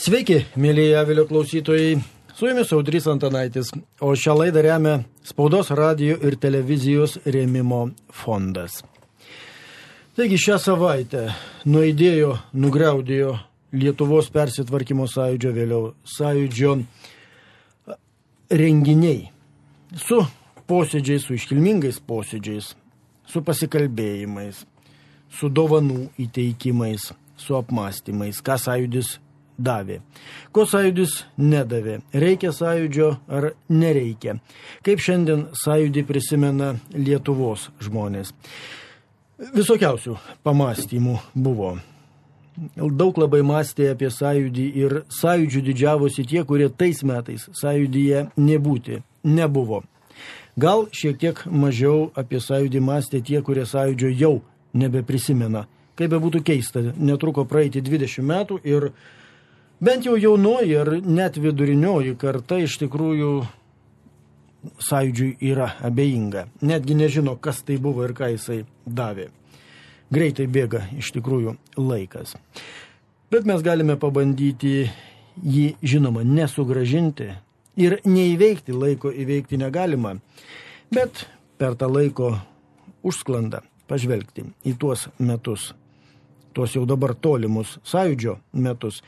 Sveiki, mėlyje Avilio klausytojai. Su jumis Audrys Antanaitis, o šią laidą remia Spaudos radio ir televizijos rėmimo fondas. Taigi šią savaitę nuėdėjo, nugriaudėjo Lietuvos persitvarkymo sąjūdžio vėliau sąjūdžio renginiai su posėdžiais, su iškilmingais posėdžiais, su pasikalbėjimais, su dovanų įteikimais, su apmąstymais, ką sąjūdis davė. Ko sąjūdis nedavė? Reikia sąjūdžio ar nereikia? Kaip šiandien sąjūdį prisimena Lietuvos žmonės? Visokiausių pamastymų buvo. Daug labai mąstė apie sąjūdį ir sąjūdžių didžiavosi tie, kurie tais metais sąjūdyje nebūti, nebuvo. Gal šiek tiek mažiau apie sąjūdį mąstė tie, kurie sąjūdžio jau nebeprisimena. Kaip be būtų keista, netruko praeiti 20 metų ir bent jau jaunoji ar net vidurinioji karta iš tikrųjų sąjūdžiui yra abejinga. Netgi nežino, kas tai buvo ir ką jisai davė. Greitai bėga iš tikrųjų laikas. Bet mes galime pabandyti jį, žinoma, nesugražinti ir neįveikti, laiko įveikti negalima, bet per tą laiko užsklandą pažvelgti į tuos metus, tuos jau dabar tolimus sąjūdžio metus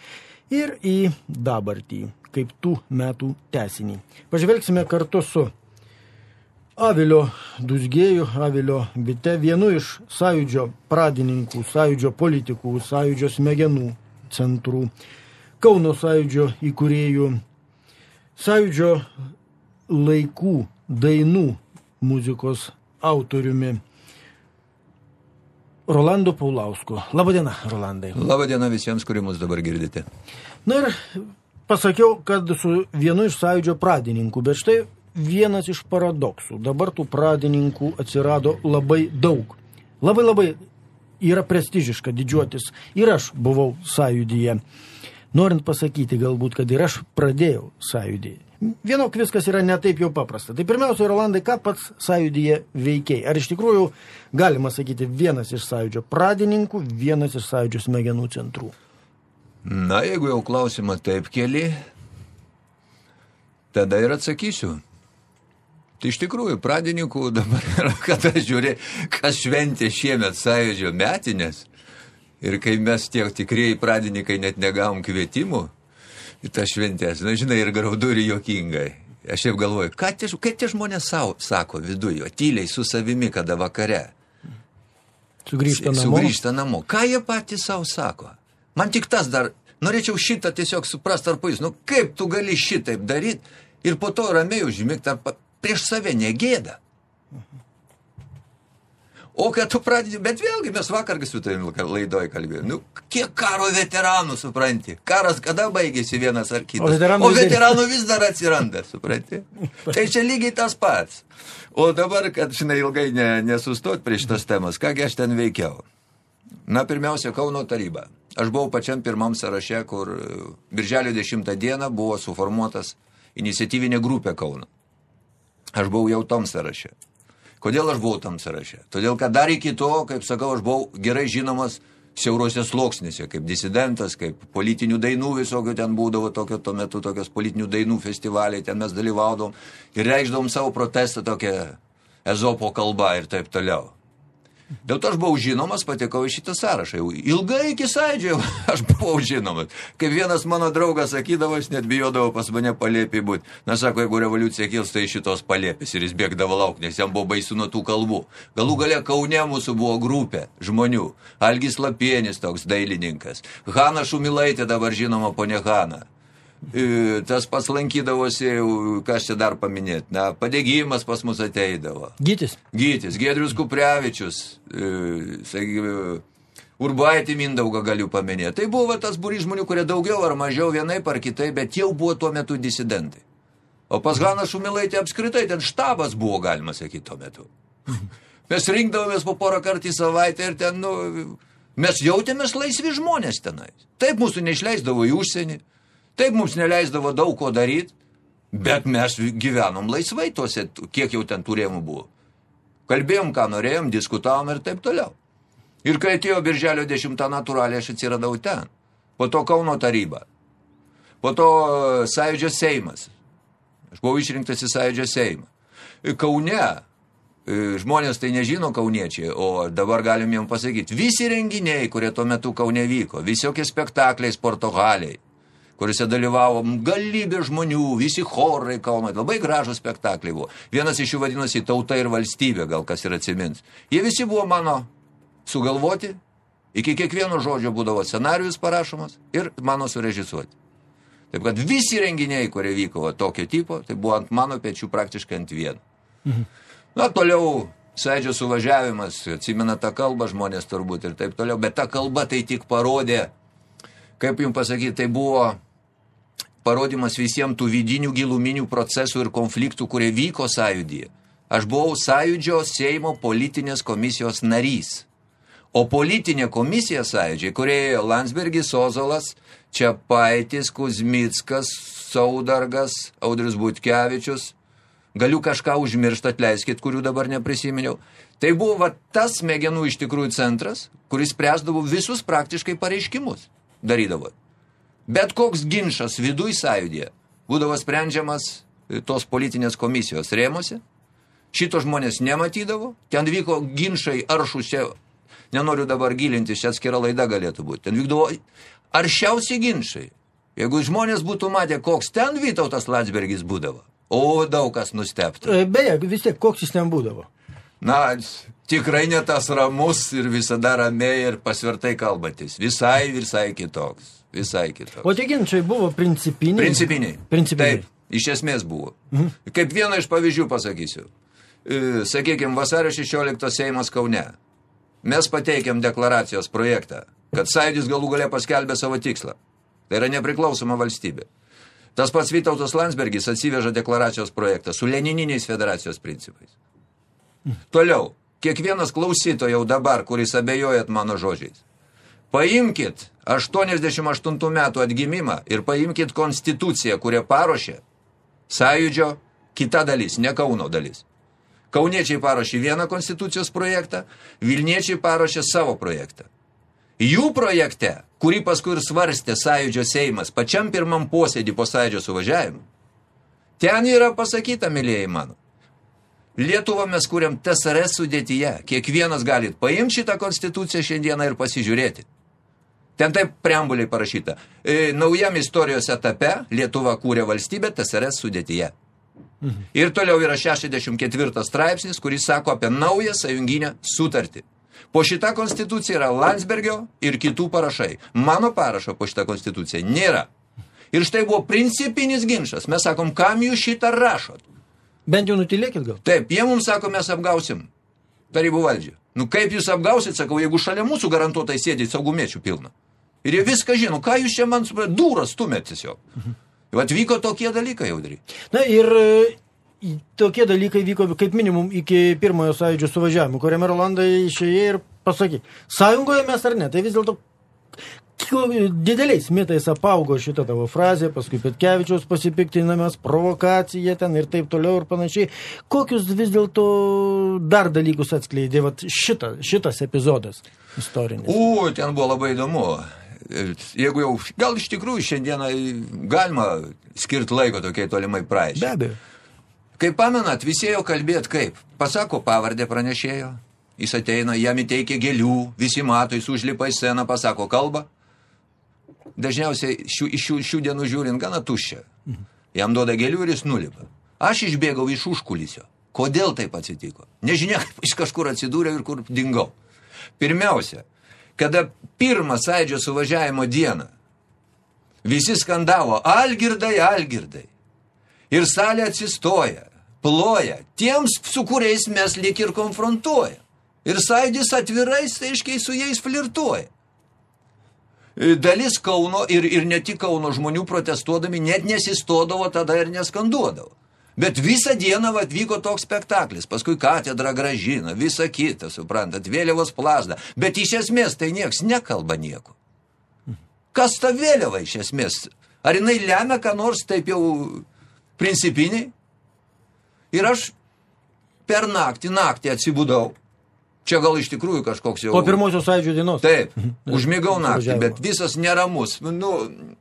ir į dabartį, kaip tų metų tesinį. Pažvelgsime kartu su Avilio Dusgėjų, Avilio Bite, vienu iš sąjūdžio pradininkų, sąjūdžio politikų, sąjūdžio smegenų centrų, Kauno sąjūdžio įkūrėjų, sąjūdžio laikų dainų muzikos autoriumi Rolando Paulausku. Labadiena, Rolandai. Labadiena visiems, kurie mus dabar girdite. Na ir pasakiau, kad su vienu iš sąjūdžio pradininkų, bet štai vienas iš paradoksų. Dabar tų pradininkų atsirado labai daug. Labai labai yra prestižiška didžiuotis. Ir aš buvau sąjūdyje. Norint pasakyti galbūt, kad ir aš pradėjau sąjūdį. Vienok viskas yra netaip jau paprasta. Tai pirmiausia, Rolandai, ką pats sąjūdyje veikiai? Ar iš tikrųjų galima sakyti vienas iš sąjūdžio pradininkų, vienas iš sąjūdžio smegenų centrų? Na, jeigu jau klausimą taip keli, tada ir atsakysiu. Tai iš tikrųjų, pradininkų dabar yra, kada žiūri, kas šventė šiemet sąjūdžio metinės. Ir kai mes tiek tikrieji pradininkai net negavom kvietimų į tą šventęs, na žinai, ir graudu ir jokingai. Aš jau galvoju, ką tie, kaip tie žmonės savo sako viduje, tyliai su savimi, kada vakare. Sugrįžta namo. Sugrįžta namo. Ką jie patys savo sako? Man tik tas dar, norėčiau šitą tiesiog suprast tarpu jūs, nu kaip tu gali šitaip daryti ir po to ramiai užmigti, ar prieš save negėda. O kad tu pradedi, bet vėlgi mes vakar su tavimi laidoj kalbėjome, nu, kiek karo veteranų, supranti, karas kada baigėsi vienas ar kitas, O veteranų o vis dar- veteranų vis dar atsiranda, supranti. Tai čia lygiai tas pats. O dabar, kad, žinai, ilgai ne, nesustot prie šitos temos, kągi aš ten veikiau. Na, pirmiausia, Kauno taryba. Aš buvau pačiam pirmam sąraše, kur e, birželio 10 dieną buvo suformuotas iniciatyvinė grupė Kauno. Aš buvau jau tom sąraše. Kodėl aš buvau tam sąraše? Todėl, kad dar iki to, kaip sakau, aš buvau gerai žinomas siaurose sluoksnėse, kaip disidentas, kaip politinių dainų visokių ten būdavo tokio tuo metu, tokios politinių dainų festivaliai, ten mes dalyvaudom ir reikšdavom savo protestą tokią ezopo kalbą ir taip toliau. Dėl to aš buvau žinomas, patekau į šitą sąrašą. Jau ilgai iki sąidžio aš buvau žinomas. Kaip vienas mano draugas sakydavo, jis net bijodavo pas mane palėpį būti. Na, sako, jeigu revoliucija kils, tai šitos palėpės. Ir jis bėgdavo lauk, nes jam buvo baisu nuo tų kalbų. Galų gale Kaune mūsų buvo grupė žmonių. Algis Lapienis toks dailininkas. Hana Šumilaitė dabar žinoma ponė Hana. E, Tas pats lankydavosi, kas čia dar paminėti, na, padegimas pas mus ateidavo. Gytis. Gytis, Gedrius Kuprevičius, sakykime, Urbaitį Mindaugą galiu paminėti. Tai buvo tas būrys žmonių, kurie daugiau ar mažiau vienaip ar kitaip, bet jau buvo tuo metu disidentai. O pas Haną Šumilaitį apskritai ten štabas buvo, galima sakyti, tuo metu. Mes rinkdavomės po porą kartų į savaitę ir ten, nu, mes jautėmės laisvi žmonės tenai. Taip mūsų neišleisdavo į užsienį, taip mums neleisdavo daug ko daryti, bet mes gyvenom laisvai tuose, kiek jau ten turėjimų buvo. Kalbėjom, ką norėjom, diskutavom ir taip toliau. Ir kai atėjo birželio 10 natūraliai, aš atsiradau ten. Po to Kauno taryba. Po to sąjūdžio Seimas. Aš buvau išrinktas į sąjūdžio Seimą. Kaune, e, žmonės tai nežino kauniečiai, o dabar galim jiem pasakyti, visi renginiai, kurie tuo metu Kaune vyko, visokie spektakliai, sporto haliai, kuriuose dalyvavo galybė žmonių, visi chorai Kauno, labai gražus spektakliai buvo. Vienas iš jų vadinosi Tauta ir valstybė, gal kas ir atsimins. Jie visi buvo mano sugalvoti, iki kiekvieno žodžio būdavo scenarius parašomas ir mano surežisuoti. Taip kad visi renginiai, kurie vyko tokio tipo, tai buvo ant mano pečių praktiškai ant vieno. Mhm. Na, toliau sąidžio suvažiavimas, atsimena tą kalbą žmonės turbūt ir taip toliau, bet ta kalba tai tik parodė, kaip jums pasakyti, tai buvo parodimas visiems tų vidinių giluminių procesų ir konfliktų, kurie vyko sąjūdyje. Aš buvau sąjūdžio Seimo politinės komisijos narys. O politinė komisija sąjūdžiai, kurie Landsbergis Ozolas, Čiapaitis, Kuzmickas, Saudargas, Audrius Butkevičius, galiu kažką užmiršti, atleiskit, kurių dabar neprisiminiau. Tai buvo va, tas smegenų iš tikrųjų centras, kuris spręsdavo visus praktiškai pareiškimus. Darydavo. Bet koks ginčas viduj sąjūdėje būdavo sprendžiamas e, tos politinės komisijos rėmose. Šito žmonės nematydavo. Ten vyko ginčai aršus čia nenoriu dabar gilinti, čia atskira laida galėtų būti. Ten vykdavo aršiausi ginčiai. Jeigu žmonės būtų matę, koks ten Vytautas Landsbergis būdavo, o daug kas nusteptų. E, beje, vis tiek, koks jis ten būdavo? Na, tikrai ne tas ramus ir visada ramiai ir pasvertai kalbantis. Visai, visai kitoks. Visai kitoks. O tie ginčiai buvo principiniai? Principiniai. Principiniai. Taip, iš esmės buvo. Mhm. Kaip vieną iš pavyzdžių pasakysiu. E, sakykime, vasario 16 Seimas Kaune mes pateikėm deklaracijos projektą, kad Sąjūdis galų galę paskelbė savo tikslą. Tai yra nepriklausoma valstybė. Tas pats Vytautas Landsbergis atsiveža deklaracijos projektą su lenininiais federacijos principais. Toliau, kiekvienas klausytojau dabar, kuris abejojat mano žodžiais, paimkit 88 metų atgimimą ir paimkit konstituciją, kurią paruošė Sąjūdžio kita dalis, ne Kauno dalis. Kauniečiai paruošė vieną konstitucijos projektą, Vilniečiai paruošė savo projektą. Jų projekte, kurį paskui ir svarstė Sąjūdžio Seimas pačiam pirmam posėdį po Sąjūdžio suvažiavimu, ten yra pasakyta, mylėjai mano, Lietuvą mes kuriam TSRS sudėtyje. Kiekvienas galit paimti šitą konstituciją šiandieną ir pasižiūrėti. Ten taip preambuliai parašyta. E, naujam istorijos etape Lietuva kūrė valstybę TSRS sudėtyje. Mhm. Ir toliau yra 64 straipsnis, kuris sako apie naują sąjunginę sutartį. Po šitą konstituciją yra Landsbergio ir kitų parašai. Mano parašo po šitą konstituciją nėra. Ir štai buvo principinis ginčas. Mes sakom, kam jūs šitą rašot? Bent jau nutilėkit gal. Taip, jie mums sako, mes apgausim tarybų valdžią. Nu kaip jūs apgausit, sakau, jeigu šalia mūsų garantuotai sėdit saugumiečių pilna. Ir jie viską žino, ką jūs čia man dūras stumėt tiesiog. Mhm. Vat vyko tokie dalykai, jaudri. Na ir e, tokie dalykai vyko kaip minimum iki pirmojo sąjūdžio suvažiavimo, kuriame Rolandai išėjai ir pasakė, sąjungoje mes ar ne, tai vis dėlto dideliais mitais apaugo šitą tavo frazę, paskui Petkevičiaus pasipiktinamas, provokacija ten ir taip toliau ir panašiai. Kokius vis dėlto dar dalykus atskleidė vat, šita, šitas epizodas istorinis? U, ten buvo labai įdomu jeigu jau, gal iš tikrųjų šiandieną galima skirti laiko tokiai tolimai praeičiai. Be abejo. Kaip pamenat, visi jau kalbėt kaip. Pasako pavardę pranešėjo, jis ateina, jam įteikia gėlių, visi mato, jis užlipa į sceną, pasako kalbą. Dažniausiai šių, iš šių, šių dienų žiūrint gana tuščia. Jam duoda gėlių ir jis nulipa. Aš išbėgau iš užkulisio. Kodėl taip atsitiko? Nežinia, iš kažkur atsidūrė ir kur dingau. Pirmiausia, kada pirmą sąidžio suvažiavimo dieną visi skandavo Algirdai, Algirdai. Ir salė atsistoja, ploja tiems, su kuriais mes lik ir konfrontuoja. Ir sąjūdis atvirai, aiškiai su jais flirtuoja. Dalis Kauno ir, ir ne tik Kauno žmonių protestuodami net nesistodavo tada ir neskanduodavo. Bet visą dieną vat, vyko toks spektaklis, paskui katedra gražina, visa kita, suprantat, vėliavos plazda. Bet iš esmės tai nieks nekalba nieko. Kas ta vėliava iš esmės? Ar jinai lemia, ką nors taip jau principiniai? Ir aš per naktį, naktį atsibudau Čia gal iš tikrųjų kažkoks jau... Po pirmosios sąjūdžio dienos. Taip, užmigau naktį, Važiavimo. bet visas neramus. Nu,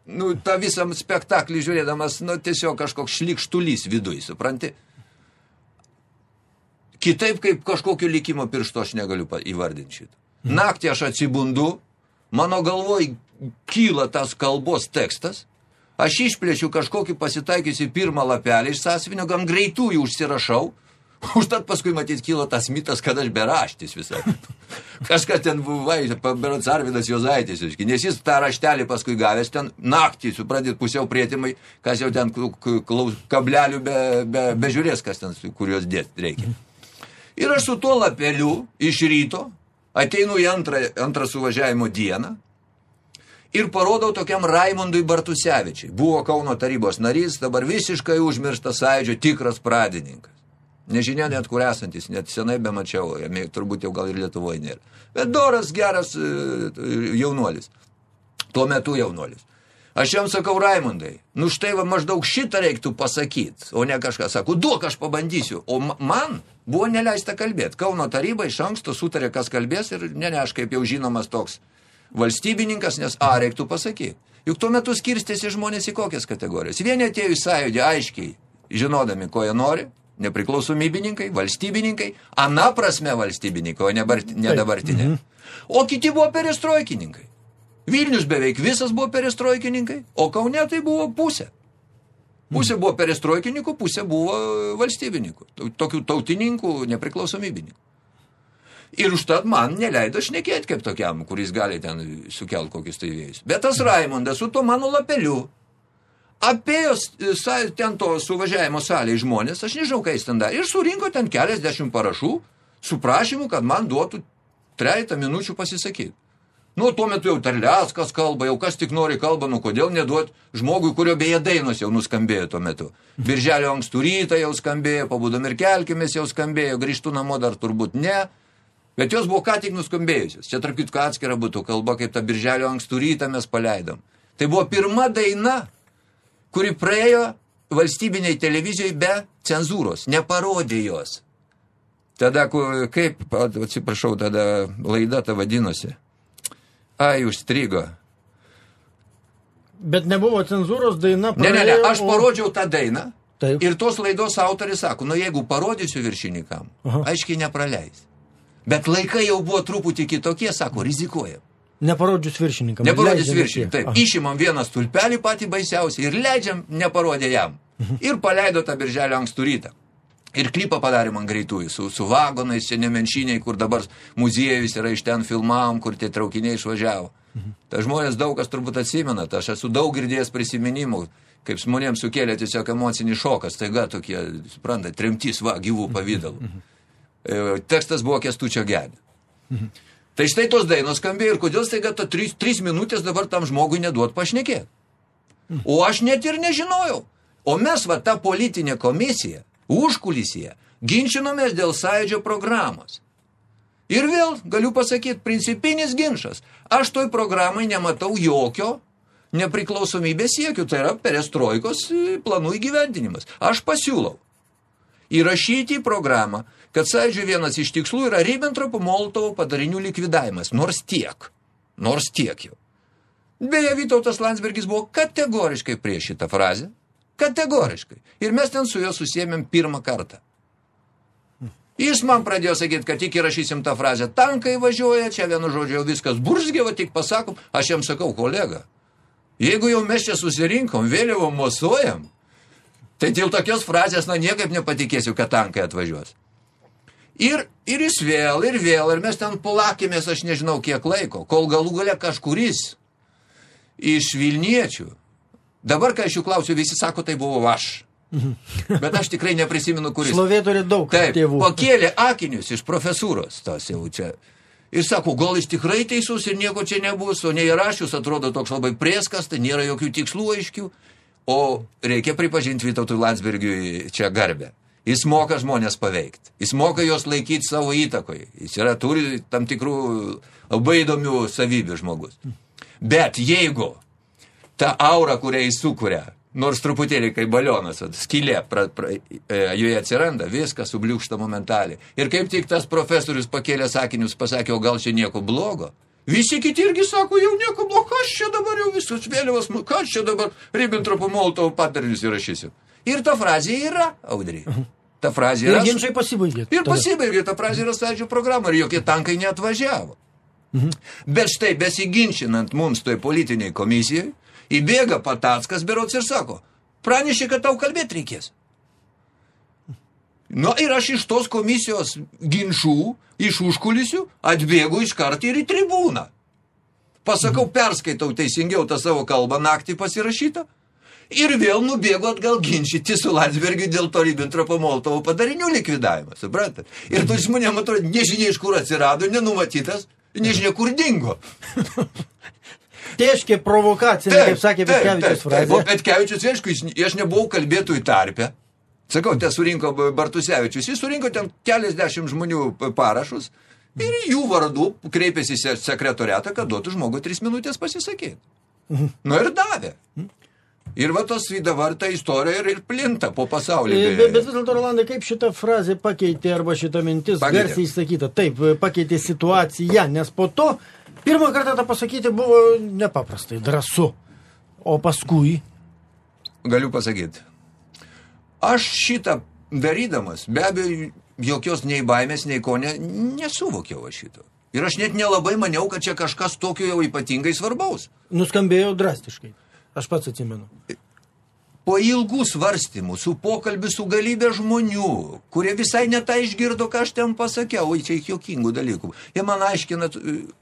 nu, tą visą spektaklį žiūrėdamas, nu, tiesiog kažkoks šlikštulys viduj, supranti? Kitaip kaip kažkokio likimo piršto aš negaliu įvardinti šitą. Naktį aš atsibundu, mano galvoj kyla tas kalbos tekstas, aš išplėšiu kažkokį pasitaikiusi pirmą lapelį iš sąsivinio, gan greitųjų užsirašau, užtat paskui matyt kilo tas mitas, kad aš beraštis visai. Kažkas ten buvo, berots Arvidas Jozaitis, nes jis tą raštelį paskui gavęs ten naktį, suprantit, pusiau prietimai, kas jau ten klaus- kablelių be, be, be žiūrės, kas ten, kuriuos dėti reikia. Ir aš su tuo lapeliu iš ryto ateinu į antrą, antrą suvažiavimo dieną ir parodau tokiam Raimondui Bartusevičiai. Buvo Kauno tarybos narys, dabar visiškai užmirštas sąjūdžio tikras pradininkas. Nežinia net kur esantis, net senai bemačiau, jame turbūt jau gal ir Lietuvoje nėra. Bet doras, geras e, jaunuolis. Tuo metu jaunuolis. Aš jam sakau, Raimondai, nu štai va maždaug šitą reiktų pasakyti, o ne kažką sako, duok aš pabandysiu. O ma- man buvo neleista kalbėti. Kauno taryba iš anksto sutarė, kas kalbės ir ne, ne aš kaip jau žinomas toks valstybininkas, nes A reiktų pasakyti. Juk tuo metu skirstėsi žmonės į kokias kategorijas. Vieni atėjo į sąjūdį aiškiai, žinodami, ko jie nori, nepriklausomybininkai, valstybininkai, ana prasme valstybininkai, o ne, bar, ne dabartinė. O kiti buvo perestroikininkai. Vilnius beveik visas buvo perestroikininkai, o Kaune tai buvo pusė. Pusė buvo perestroikininkų, pusė buvo valstybininkų, tokių tautininkų, nepriklausomybininkų. Ir užtat man neleido šnekėti kaip tokiam, kuris gali ten sukelt kokius tai vėjus. Bet tas Raimondas su to mano lapeliu apėjo ten to suvažiavimo salėje žmonės, aš nežinau, ką jis ten darė, ir surinko ten keliasdešimt parašų su prašymu, kad man duotų trejata minučių pasisakyti. Nu, tuo metu jau Terleckas kalba, jau kas tik nori kalba, nu kodėl neduot žmogui, kurio beje dainos jau nuskambėjo tuo metu. Birželio ankstų rytą jau skambėjo, pabudom ir kelkimės jau skambėjo, grįžtų namo dar turbūt ne. Bet jos buvo ką tik nuskambėjusios. Čia tarp kitko atskira būtų kalba, kaip tą birželio ankstų rytą mes paleidom. Tai buvo pirma daina, kuri praėjo valstybiniai televizijoje be cenzūros, neparodė jos. Tada, kaip, atsiprašau, tada laida ta vadinosi. Ai, užstrigo. Bet nebuvo cenzūros daina. Ne, ne, ne, praėjo, aš parodžiau tą dainą. Taip. Ir tos laidos autoris sako, nu jeigu parodysiu viršininkam, Aha. aiškiai nepraleis. Bet laikai jau buvo truputį kitokie, sako, rizikuojam. Neparodžius viršininkam. Neparodys Leidžiam viršininkam. Taip, Aha. išimam vieną stulpelį patį baisiausią ir leidžiam neparodė jam. Ir paleido tą birželio ankstų rytą. Ir klipą padarė man greitųjų, su, su vagonais, čia nemenšiniai, kur dabar muziejus yra iš ten filmavom, kur tie traukiniai išvažiavo. Tai žmonės daug kas turbūt atsimena, tai aš esu daug girdėjęs prisiminimų, kaip žmonėms sukėlė tiesiog emocinį šoką, staiga tokie, suprantate, tremtys, va, gyvų pavydalų. E, Tekstas buvo Kestučio gedė. Tai štai tos dainos skambėjo ir kodėl staiga ta trys, trys minutės dabar tam žmogui neduot pašnekėti. O aš net ir nežinojau. O mes, va, ta politinė komisija, užkulisyje, ginčinomės dėl sąjūdžio programos. Ir vėl galiu pasakyti, principinis ginčas. Aš toj programai nematau jokio nepriklausomybės siekių, tai yra perestroikos planų įgyvendinimas. Aš pasiūlau įrašyti į programą, kad sąjūdžio vienas iš tikslų yra Ribbentropo Molotovo padarinių likvidavimas. Nors tiek. Nors tiek jau. Beje, Vytautas Landsbergis buvo kategoriškai prieš šitą frazę. Kategoriškai. Ir mes ten su juo susėmėm pirmą kartą. Jis man pradėjo sakyti, kad tik įrašysim tą frazę, tankai važiuoja, čia vienu žodžiu jau viskas burzgėva, tik pasakom, aš jam sakau, kolega, jeigu jau mes čia susirinkom, vėliavo mosuojam, tai dėl tokios frazės, na, niekaip nepatikėsiu, kad tankai atvažiuos. Ir, ir jis vėl, ir vėl, ir mes ten plakėmės, aš nežinau kiek laiko, kol galų gale kažkuris iš Vilniečių, dabar, kai aš jų klausiu, visi sako, tai buvo aš. Bet aš tikrai neprisimenu, kuris. Šlovė turi daug Taip, tėvų. pakėlė akinius iš profesūros, tas jau čia. Ir sako, gal jis tikrai teisus ir nieko čia nebus, o neįrašius atrodo toks labai prieskas, tai nėra jokių tikslų aiškių. O reikia pripažinti Vytautui Landsbergiui čia garbę. Jis moka žmonės paveikti. Jis moka juos laikyti savo įtakoje. Jis yra, turi tam tikrų labai įdomių savybių žmogus. Bet jeigu ta aura, kurią jis sukuria, nors truputėlį kaip balionas, skylė, pra, pra, e, joje atsiranda, viskas subliūkšta momentaliai. Ir kaip tik tas profesorius pakėlė sakinius, pasakė, o gal čia nieko blogo? Visi kiti irgi sako, jau nieko blogo, kas čia dabar jau visos vėliavos, kas čia dabar Ribbentropo Molotovo padarinius įrašysiu. Ir ta frazė yra, Audrey. Ta frazė yra... Ir ginčiai pasibaigė. Ir tada. pasibaigė, ta frazė yra sądžių programa ir jokie tankai neatvažiavo. Mhm. Bet štai besiginčinant mums toj politiniai komisijai, įbėga Patackas berots ir sako, pranešė, kad tau kalbėti reikės. Nu ir aš iš tos komisijos ginčių, iš užkulisių, atbėgu iš karto ir į tribūną. Pasakau, perskaitau teisingiau tą savo kalbą naktį pasirašytą ir vėl nubėgo atgal ginčyti su Landsbergiu dėl to Ribbentropo Molotovo padarinių likvidavimo, suprantat? Ir tu žmonėm atrodo, nežinia iš kur atsirado, nenumatytas, nežinia kur dingo. Teškė provokacinė, kaip sakė Petkevičius frazė. Petkevičius, aišku, aš nebuvau kalbėtojų tarpe. Sakau, te surinko Bartusevičius, jis surinko ten keliasdešimt žmonių parašus ir jų vardu kreipėsi sekretoriatą, kad duotų žmogui tris minutės pasisakyti. Nu ir davė. Ir va tos dabar ta istorija ir, ir plinta po pasaulį. E, beje. Bet, bet vis dėlto, Rolandai, kaip šita frazė pakeitė arba šita mintis Pakeitė. garsiai išsakyta? Taip, pakeitė situaciją, nes po to pirmą kartą tą pasakyti buvo nepaprastai drąsu. O paskui, Galiu pasakyti. Aš šitą darydamas, be abejo, jokios nei baimės, nei ko ne, nesuvokiau aš šito. Ir aš net nelabai maniau, kad čia kažkas tokio jau ypatingai svarbaus. nuskambėjo drastiškai. Aš pats atsimenu. Po ilgų svarstymų, su pokalbiu su galybė žmonių, kurie visai netą išgirdo, ką aš ten pasakiau, oi čia jokingų dalykų. Jie man aiškina,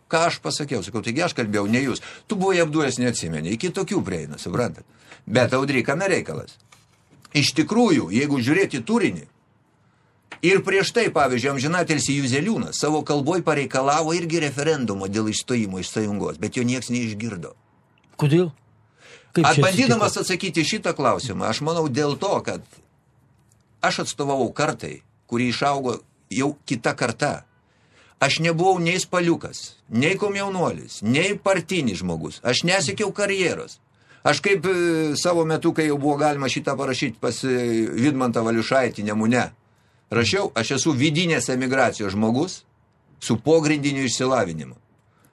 ką aš pasakiau. Sakau, taigi aš kalbėjau, ne jūs. Tu buvai apdūręs, neatsimeni. Iki tokių prieina, suprantat. Bet, Audry, kame reikalas? Iš tikrųjų, jeigu žiūrėti turinį, ir prieš tai, pavyzdžiui, amžinatelsi Juzeliūnas savo kalboj pareikalavo irgi referendumo dėl išstojimo iš sąjungos, bet jo nieks neišgirdo. Kodėl? Kaip čia Bandydamas atsakyti šitą klausimą, aš manau dėl to, kad aš atstovavau kartai, kuri išaugo jau kita karta. Aš nebuvau nei spaliukas, nei komjaunuolis, nei partinis žmogus. Aš nesiekiau karjeros. Aš kaip e, savo metu, kai jau buvo galima šitą parašyti pas e, Vidmantą Valiušaitį Nemune, rašiau, aš esu vidinės emigracijos žmogus su pogrindiniu išsilavinimu.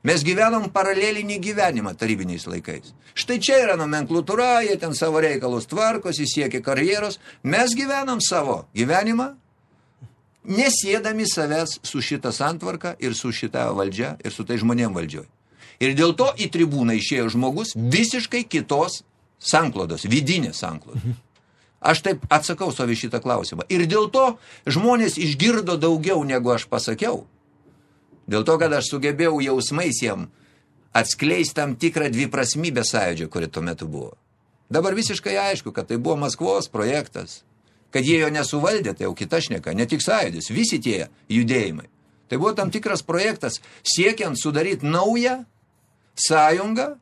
Mes gyvenom paralelinį gyvenimą tarybiniais laikais. Štai čia yra nomenklatūra, jie ten savo reikalus tvarkosi, siekia karjeros. Mes gyvenam savo gyvenimą, nesėdami savęs su šita santvarka ir su šita valdžia ir su tai žmonėm valdžioj. Ir dėl to į tribūną išėjo žmogus visiškai kitos sanklodos, vidinės sanklodos. Aš taip atsakau savo šitą klausimą. Ir dėl to žmonės išgirdo daugiau, negu aš pasakiau. Dėl to, kad aš sugebėjau jausmais jiem atskleisti tam tikrą dviprasmybę sąjūdžio, kuri tuo metu buvo. Dabar visiškai aišku, kad tai buvo Maskvos projektas. Kad jie jo nesuvaldė, tai jau kita šneka, ne tik sąjūdis, visi tie judėjimai. Tai buvo tam tikras projektas siekiant sudaryti naują sąjungą.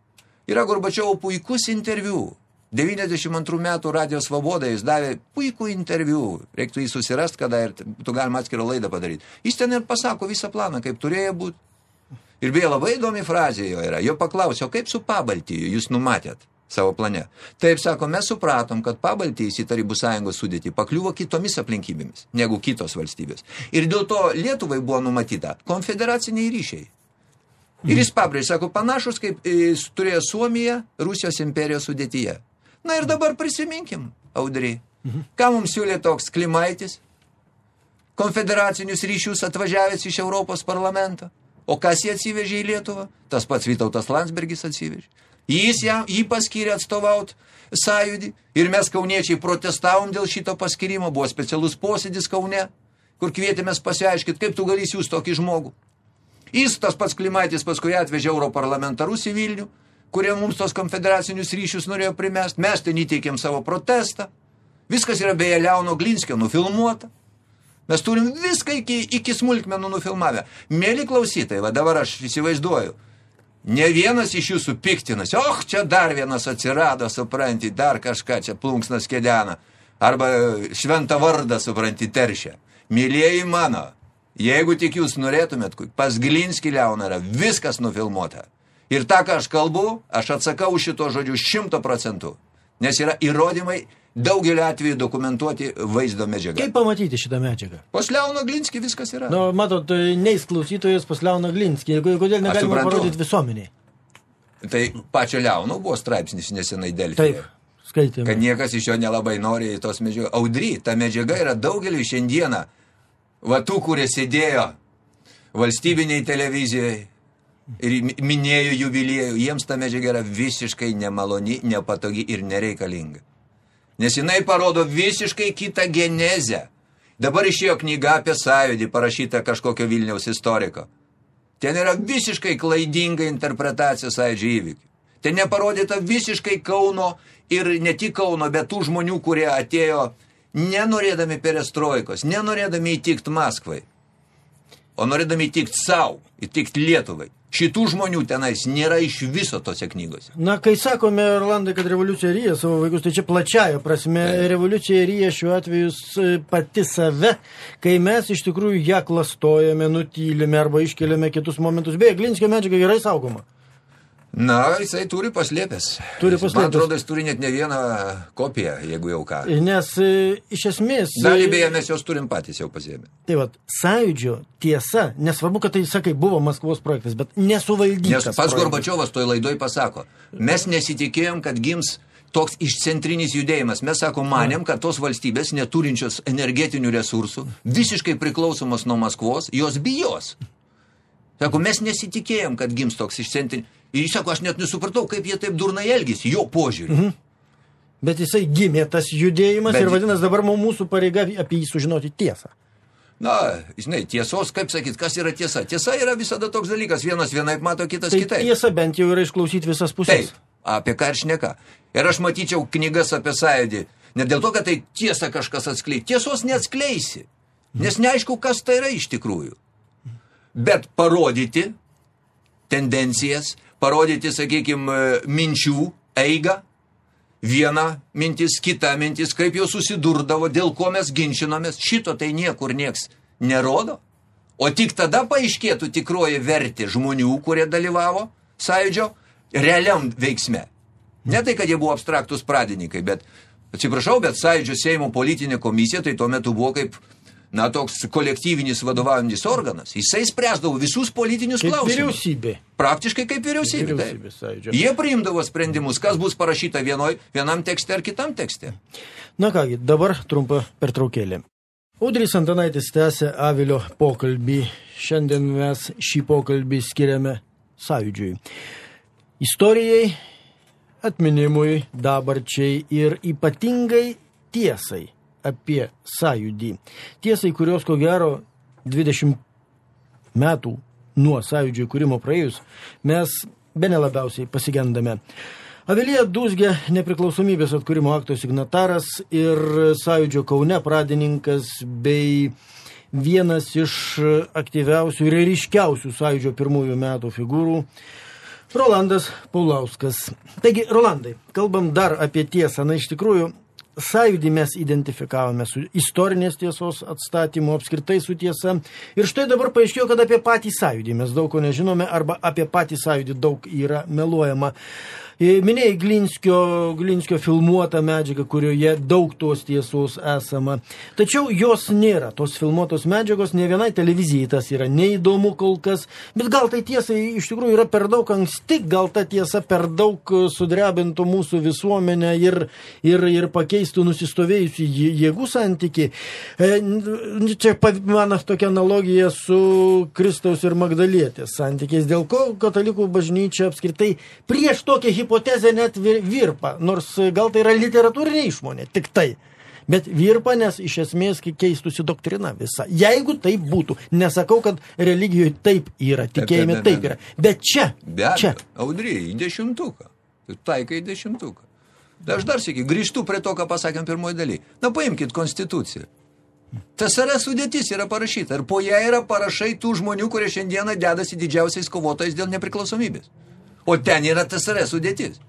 Yra Gorbačiovo puikus interviu. 92 metų radijos svobodai jis davė puikų interviu. Reiktų jį susirast, kada ir tu galima atskirą laidą padaryti. Jis ten ir pasako visą planą, kaip turėjo būti. Ir beje, labai įdomi frazė jo yra. Jo paklausė, kaip su Pabaltiju jūs numatėt savo plane? Taip sako, mes supratom, kad Pabaltijais į Tarybų sąjungos sudėtį pakliuvo kitomis aplinkybėmis negu kitos valstybės. Ir dėl to Lietuvai buvo numatyta konfederaciniai ryšiai. Ir jis pabrėžė, sako, panašus kaip e, turėjo Suomija Rusijos imperijos sudėtyje. Na ir dabar prisiminkim, Audrį. Ką mums siūlė toks klimaitis? Konfederacinius ryšius atvažiavęs iš Europos parlamento. O kas jį atsivežė į Lietuvą? Tas pats Vytautas Landsbergis atsivežė. Jis jam, jį paskyrė atstovaut sąjūdį ir mes kauniečiai protestavom dėl šito paskirimo. Buvo specialus posėdis Kaune, kur kvietėmės pasiaiškit, kaip tu gali siūsti tokį žmogų. Jis tas pats Klimaitis paskui atvežė europarlamentarus į Vilnių, kurie mums tos konfederacinius ryšius norėjo primest. Mes ten įteikėm savo protestą. Viskas yra beje Leono Glinskio nufilmuota. Mes turim viską iki, iki smulkmenų nufilmavę. Mėly klausytai, va dabar aš įsivaizduoju. Ne vienas iš jūsų piktinas. Och, čia dar vienas atsirado, supranti, dar kažką čia plunksnas kedena. Arba šventą vardą, supranti, teršia. Mylėjai mano, jeigu tik jūs norėtumėt, pas Glinskį Leoną yra viskas nufilmuota. Ir tą, ką aš kalbu, aš atsakau šito žodžiu šimto procentų. Nes yra įrodymai daugeliu atveju dokumentuoti vaizdo medžiagą. Kaip pamatyti šitą medžiagą? Pas Leono Glinskį viskas yra. Nu, matot, neįs klausytojas pas Leoną Glinskį. Kodėl negalima parodyti visuomeniai? Tai pačio Leono buvo straipsnis nesenai Delfyje. Taip, skaitėme. Kad niekas iš jo nelabai nori tos medžiagos. Audry, ta medžiaga yra daugeliu šiandieną. Va tų, kurie sėdėjo valstybiniai televizijoje ir mi- minėjo jubiliejų, jiems ta medžiaga yra visiškai nemaloni, nepatogi ir nereikalinga. Nes jinai parodo visiškai kitą genezę. Dabar išėjo knyga apie sąjūdį, parašyta kažkokio Vilniaus istoriko. Ten yra visiškai klaidinga interpretacija sąjūdžio įvykių. Ten neparodyta visiškai Kauno ir ne tik Kauno, bet tų žmonių, kurie atėjo nenorėdami perestroikos, nenorėdami įtikti Maskvai, o norėdami įtikti savo, įtikti Lietuvai. Šitų žmonių tenais nėra iš viso tose knygose. Na, kai sakome, Orlandai, kad revoliucija ryja savo vaikus, tai čia plačiaja prasme, revoliucija ryja šiuo atveju s- pati save, kai mes iš tikrųjų ją klastojame, nutylime arba iškeliame kitus momentus. Beje, Glinskio medžiaga gerai saugoma. Na, jisai turi paslėpęs. Turi Jis- Man paslėpęs. atrodo, jis turi net ne vieną kopiją, jeigu jau ką. Nes e, iš esmės... e, Dalį beje mes jos turim patys jau pasiėmę. Tai vad, sąjūdžio tiesa, nesvarbu, kad tai, sakai, buvo Maskvos projektas, bet nesuvaldytas. Nes pats projektas. Gorbačiovas toj laidoj pasako, mes nesitikėjom, kad gims toks išcentrinis judėjimas. Mes sako, manėm, kad tos valstybės neturinčios energetinių resursų, visiškai priklausomos nuo Maskvos, jos bijos. Sako, mes nesitikėjom, kad gims toks išcentrinis. Ir jis sako, aš net nesupratau, kaip jie taip durnai elgėsi, jo požiūrį. Mhm. Bet jisai gimė tas judėjimas Bet- ir vadinasi dabar mūsų pareiga apie jį sužinoti tiesą. Na, žinai, tiesos, kaip sakyt, kas yra tiesa? Tiesa yra visada toks dalykas, vienas vienaip mato, kitas Tai kitaip. tiesa bent jau yra išklausyti visas pusės. Taip, apie ką ir šneka. Ir aš matyčiau knygas apie sąjūdį. Ne dėl to, kad tai tiesa kažkas atskleis. Tiesos neatskleisi. Nes neaišku, kas tai yra iš tikrųjų. Bet parodyti tendencijas, parodyti, sakykime, minčių eigą, viena mintis, kita mintis, kaip jau susidurdavo, dėl ko mes ginčinomės, šito tai niekur nieks nerodo. O tik tada paaiškėtų tikroji vertė žmonių, kurie dalyvavo sąjūdžio realiam veiksme. Ne tai, kad jie buvo abstraktus pradininkai, bet, atsiprašau, bet sąjūdžio Seimo politinė komisija tai tuo metu buvo kaip, na, toks kolektyvinis vadovaujantis organas. Jisai spręsdavo visus politinius Kaip klausimus. vyriausybė. Praktiškai kaip vyriausybė. Vyriausybė. Jie priimdavo sprendimus, kas bus parašyta vienoj, vienam tekste ar kitam tekste. Na kągi, dabar trumpa pertraukėlė. Audrys Antanaitis tęsė Avilio pokalbį. Šiandien mes šį pokalbį skiriame sąjūdžiui. Istorijai, atminimui, dabarčiai ir ypatingai tiesai apie sąjūdį. Tiesai, kurios ko gero 20 metų nuo sąjūdžio kūrimo praėjus, mes be nelabiausiai pasigendame. Avelija Dūzgė nepriklausomybės atkūrimo akto signataras ir sąjūdžio Kaune pradininkas bei vienas iš aktyviausių ir ryškiausių sąjūdžio pirmųjų metų figūrų Rolandas Paulauskas. Taigi, Rolandai, kalbam dar apie tiesą. Na, iš tikrųjų, sąjūdį mes identifikavome su istorinės tiesos atstatymu, apskritai su tiesa. Ir štai dabar paaiškėjo, kad apie patį sąjūdį mes daug ko nežinome arba apie patį sąjūdį daug yra meluojama. E, Minėjai Glinskio, Glinskio filmuotą medžiagą, kurioje daug tos tiesos esama. Tačiau jos nėra, tos filmuotos medžiagos, ne vienai televizijai tas yra neįdomu kol kas, bet gal tai tiesa iš tikrųjų yra per daug anksti, gal ta tiesa per daug e, sudrebintų mūsų visuomenę ir, ir, ir pakeistų nusistovėjusi jė- jėgų santyki. E, Čia mano tokia analogija su Kristaus ir Magdalietės santykiais, dėl ko katalikų bažnyčia apskritai prieš tokią hipotezę net vir- virpa, nors gal tai yra literatūrinė išmonė, tik tai. Bet virpa, nes iš esmės kai keistųsi doktrina visa. Jeigu taip būtų, nesakau, kad religijoje taip yra, tikėjime taip, yra. Bet čia, Be abejo, čia, Audry, į dešimtuką. Tu taikai dešimtuką. Tai aš dar sėki, grįžtu prie to, ką pasakėm pirmoji daly. Na, paimkit konstituciją. TSR sudėtis yra parašyta ir po ją yra parašai tų žmonių, kurie šiandieną dedasi didžiausiais kovotojais dėl nepriklausomybės. O ten yra TSR sudėtis.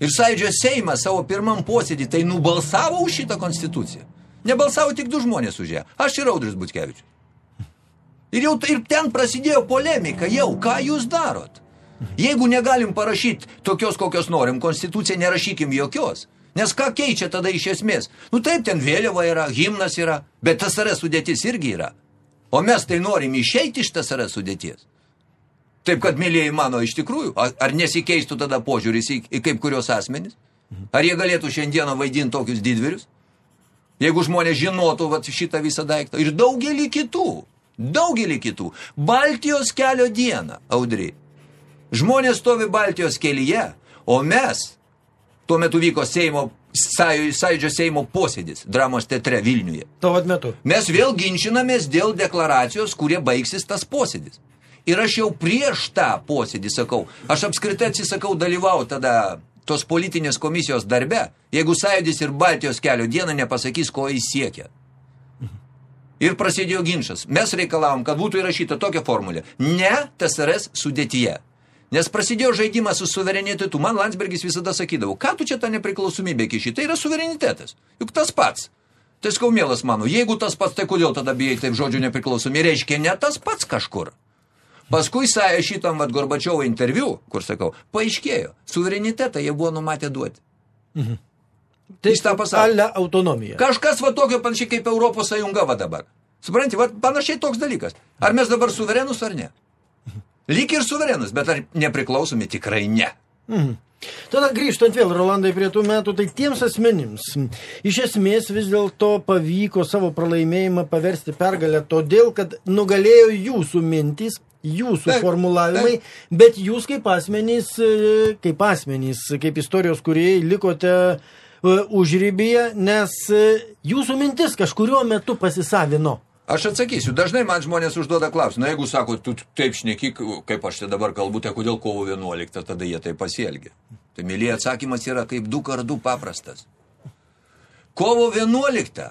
Ir sąjūdžio Seimas savo pirmam posėdį tai nubalsavo už šitą konstituciją. Nebalsavo tik du žmonės už ją. Aš ir Audris Butkevičius. Ir jau ir ten prasidėjo polemika jau, ką jūs darot? Jeigu negalim parašyti tokios, kokios norim, konstituciją nerašykim jokios. Nes ką keičia tada iš esmės? Nu taip, ten vėliava yra, himnas yra, bet TSRS sudėtis irgi yra. O mes tai norim išeiti iš TSRS sudėties. Taip, kad, mėlyjei mano, iš tikrųjų, ar nesikeistų tada požiūris į, į kaip kurios asmenys? Ar jie galėtų šiandieną vaidinti tokius didvirius? Jeigu žmonės žinotų vat, šitą visą daiktą. Ir daugelį kitų. Daugelį kitų. Baltijos kelio dieną, Audry. Žmonės stovi Baltijos kelyje, o mes, tuo metu vyko Seimo, sąjūdžio Seimo posėdis dramos teatre Vilniuje. Tuo metu. Mes vėl ginčinamės dėl deklaracijos, kurie baigsis tas posėdis. Ir aš jau prieš tą posėdį sakau, aš apskritai atsisakau dalyvauti tada tos politinės komisijos darbe, jeigu sąjūdis ir Baltijos kelio dieną nepasakys, ko jis siekia. Ir prasidėjo ginčas. Mes reikalavom, kad būtų įrašyta tokia formulė. Ne TSRS sudėtyje. Nes prasidėjo žaidimas su suverenitetu. Man Landsbergis visada sakydavo, ką tu čia tą nepriklausomybę kiši? Tai yra suverenitetas. Juk tas pats. Tai skau, mielas mano, jeigu tas pats, tai kodėl tada bijai taip žodžių nepriklausomybė? Reiškia, ne tas pats kažkur. Paskui šitam vat Gorbačiovo interviu, kur sakau, paaiškėjo, suverenitetą jie buvo numatę duoti. Mhm. Tai Jis tą pasakė. Autonomija. Kažkas va tokio panašiai kaip Europos Sąjunga va dabar. Supranti, va panašiai toks dalykas. Ar mes dabar suverenus ar ne? Lyg ir suverenus, bet ar nepriklausomi tikrai ne. Mhm. Tada grįžtant vėl, Rolandai, prie tų metų, tai tiems asmenims iš esmės vis dėlto pavyko savo pralaimėjimą paversti pergalę, todėl, kad nugalėjo jūsų mintys, jūsų Taip, formulavimai, bet jūs kaip asmenys, e, kaip asmenys, kaip istorijos kuriejai likote e, užrybyje, nes e, jūsų mintis kažkuriuo metu pasisavino. Aš atsakysiu. Dažnai man žmonės užduoda klausimą. Na, jeigu sako, tu taip šneki, kaip aš čia dabar kalbu, tai kodėl kovo 11, tada jie taip pasielgia. Tai, mėlyje, atsakymas yra kaip du kardų paprastas. Kovo 11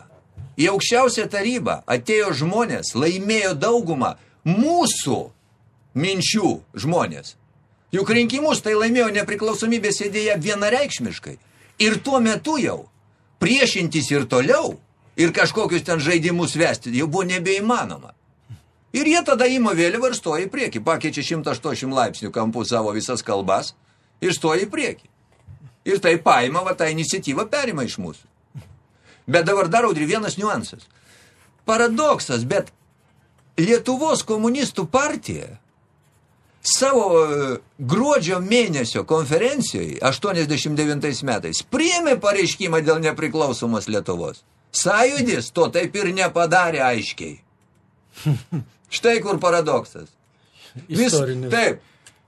į aukščiausią tarybą atėjo žmonės, laimėjo daugumą mūsų minčių žmonės. Juk rinkimus tai laimėjo nepriklausomybės idėja vienareikšmiškai. Ir tuo metu jau priešintis ir toliau ir kažkokius ten žaidimus vesti jau buvo nebeįmanoma. Ir jie tada ima vėliavą ir stoja į priekį, pakeičia 180 laipsnių kampų savo visas kalbas ir stoja į priekį. Ir tai paima, va tą iniciatyvą perima iš mūsų. Bet dabar dar audri vienas niuansas. Paradoksas, bet Lietuvos komunistų partija savo e, gruodžio mėnesio konferencijoje 89 metais priėmė pareiškimą dėl nepriklausomos Lietuvos. Sąjūdis to taip ir nepadarė aiškiai. Štai kur paradoksas. Vis, taip,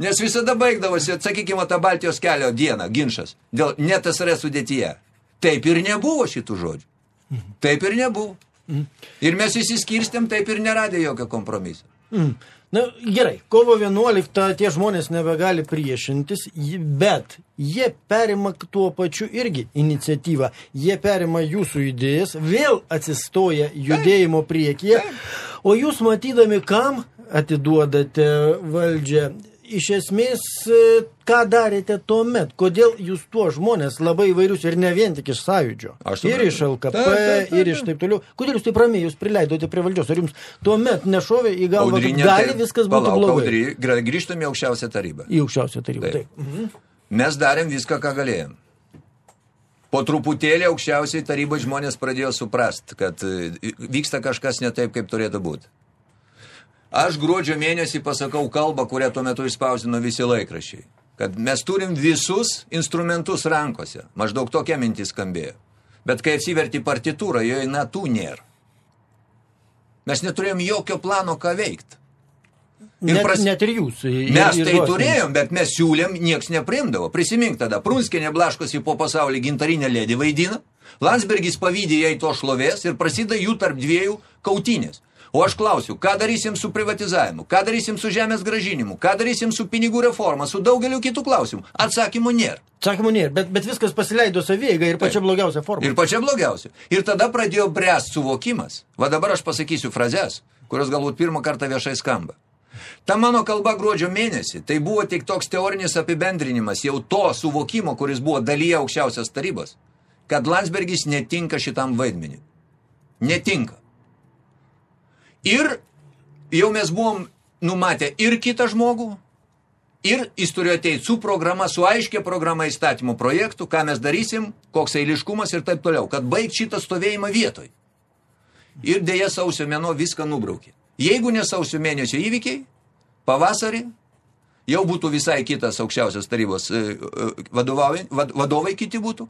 nes visada baigdavosi, sakykime, tą Baltijos kelio dieną ginčas dėl netasre sudėtyje. Taip ir nebuvo šitų žodžių. Taip ir nebuvo. Ir mes įsiskirstėm, taip ir neradė jokio kompromiso. Na gerai, kovo 11 tie žmonės nebegali priešintis, bet jie perima tuo pačiu irgi iniciatyvą. Jie perima jūsų idėjas, vėl atsistoja judėjimo priekyje, o jūs matydami, kam atiduodate valdžią, iš esmės, e, ką darėte tuo met, kodėl jūs tuo žmonės labai įvairius ir ne vien tik iš sąjūdžio, ir iš LKP, Taip, taip, taip, ir iš taip toliau, kodėl jūs taip ramiai jūs prileidote prie valdžios, ar jums tuo met nešovė į galvą, kad gali viskas būti palauk, blogai. Audry, gra- grįžtam į aukščiausią tarybą. Į aukščiausią tarybą. Taip. Taip. Mhm. Mes darėm viską, ką galėjom. Po truputėlį aukščiausiai tarybai žmonės pradėjo suprast, kad e, vyksta kažkas ne taip, kaip turėtų būti. Aš gruodžio mėnesį pasakau kalbą, kurią tuo metu išspausdino visi laikrašiai. Kad mes turim visus instrumentus rankose. Maždaug tokia mintis skambėjo. Bet kai atsiverti partitūrą, joje natų nėra. Mes neturėjom jokio plano, ką veikti. Ir Net, pras- net ir jūs. ir- Mes ir tai Rosneris. turėjom, bet mes siūlėm, nieks neprimdavo. Prisimink tada, Prunskinė blaškosi po pasaulį gintarinę ledį vaidina, Landsbergis pavydė jai to šlovės ir prasideda jų tarp dviejų kautinės. O aš klausiu, ką darysim su privatizavimu, ką darysim su žemės gražinimu, ką darysim su pinigų reforma, su daugeliu kitų klausimų. Atsakymų nėra. Sakymų nėra, bet, bet viskas pasileido savieiga ir pačia blogiausia forma. Ir pačia blogiausia. Ir tada pradėjo bręst suvokimas. Va dabar aš pasakysiu frazes, kurios galbūt pirmą kartą viešai skamba. Ta mano kalba gruodžio mėnesį, tai buvo tik toks teorinis apibendrinimas jau to suvokimo, kuris buvo dalyje aukščiausios tarybos, kad Landsbergis netinka šitam vaidmeniui. Netinka. Ir jau mes buvom numatę ir kitą žmogų, Ir jis turėjo ateiti su programa, su aiškia programa įstatymų projektų, ką mes darysim, koks eiliškumas ir taip toliau, kad baigt šitą stovėjimą vietoj. Ir dėja sausio mėno viską nubraukė. Jeigu ne sausio mėnesio įvykiai, pavasarį jau būtų visai kitas aukščiausios tarybos e, e, vadovai, vadovai kiti būtų.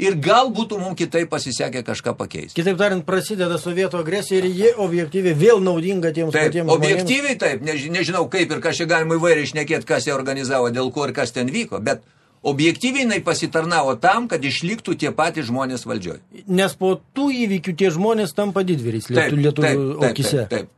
Ir gal būtų mums kitaip pasisekę kažką pakeisti. Kitaip tariant, prasideda sovietų agresija ir jie objektyviai vėl naudinga tiems taip, patiems objektyviai taip, než, nežinau kaip ir kas čia galima įvairiai išnekėti, kas ją organizavo, dėl ko ir kas ten vyko, bet objektyviai jinai pasitarnavo tam, kad išliktų tie patys žmonės valdžioj. Nes po tų įvykių tie žmonės tampa didvyriais lietuvių lietu, akise. Taip, taip.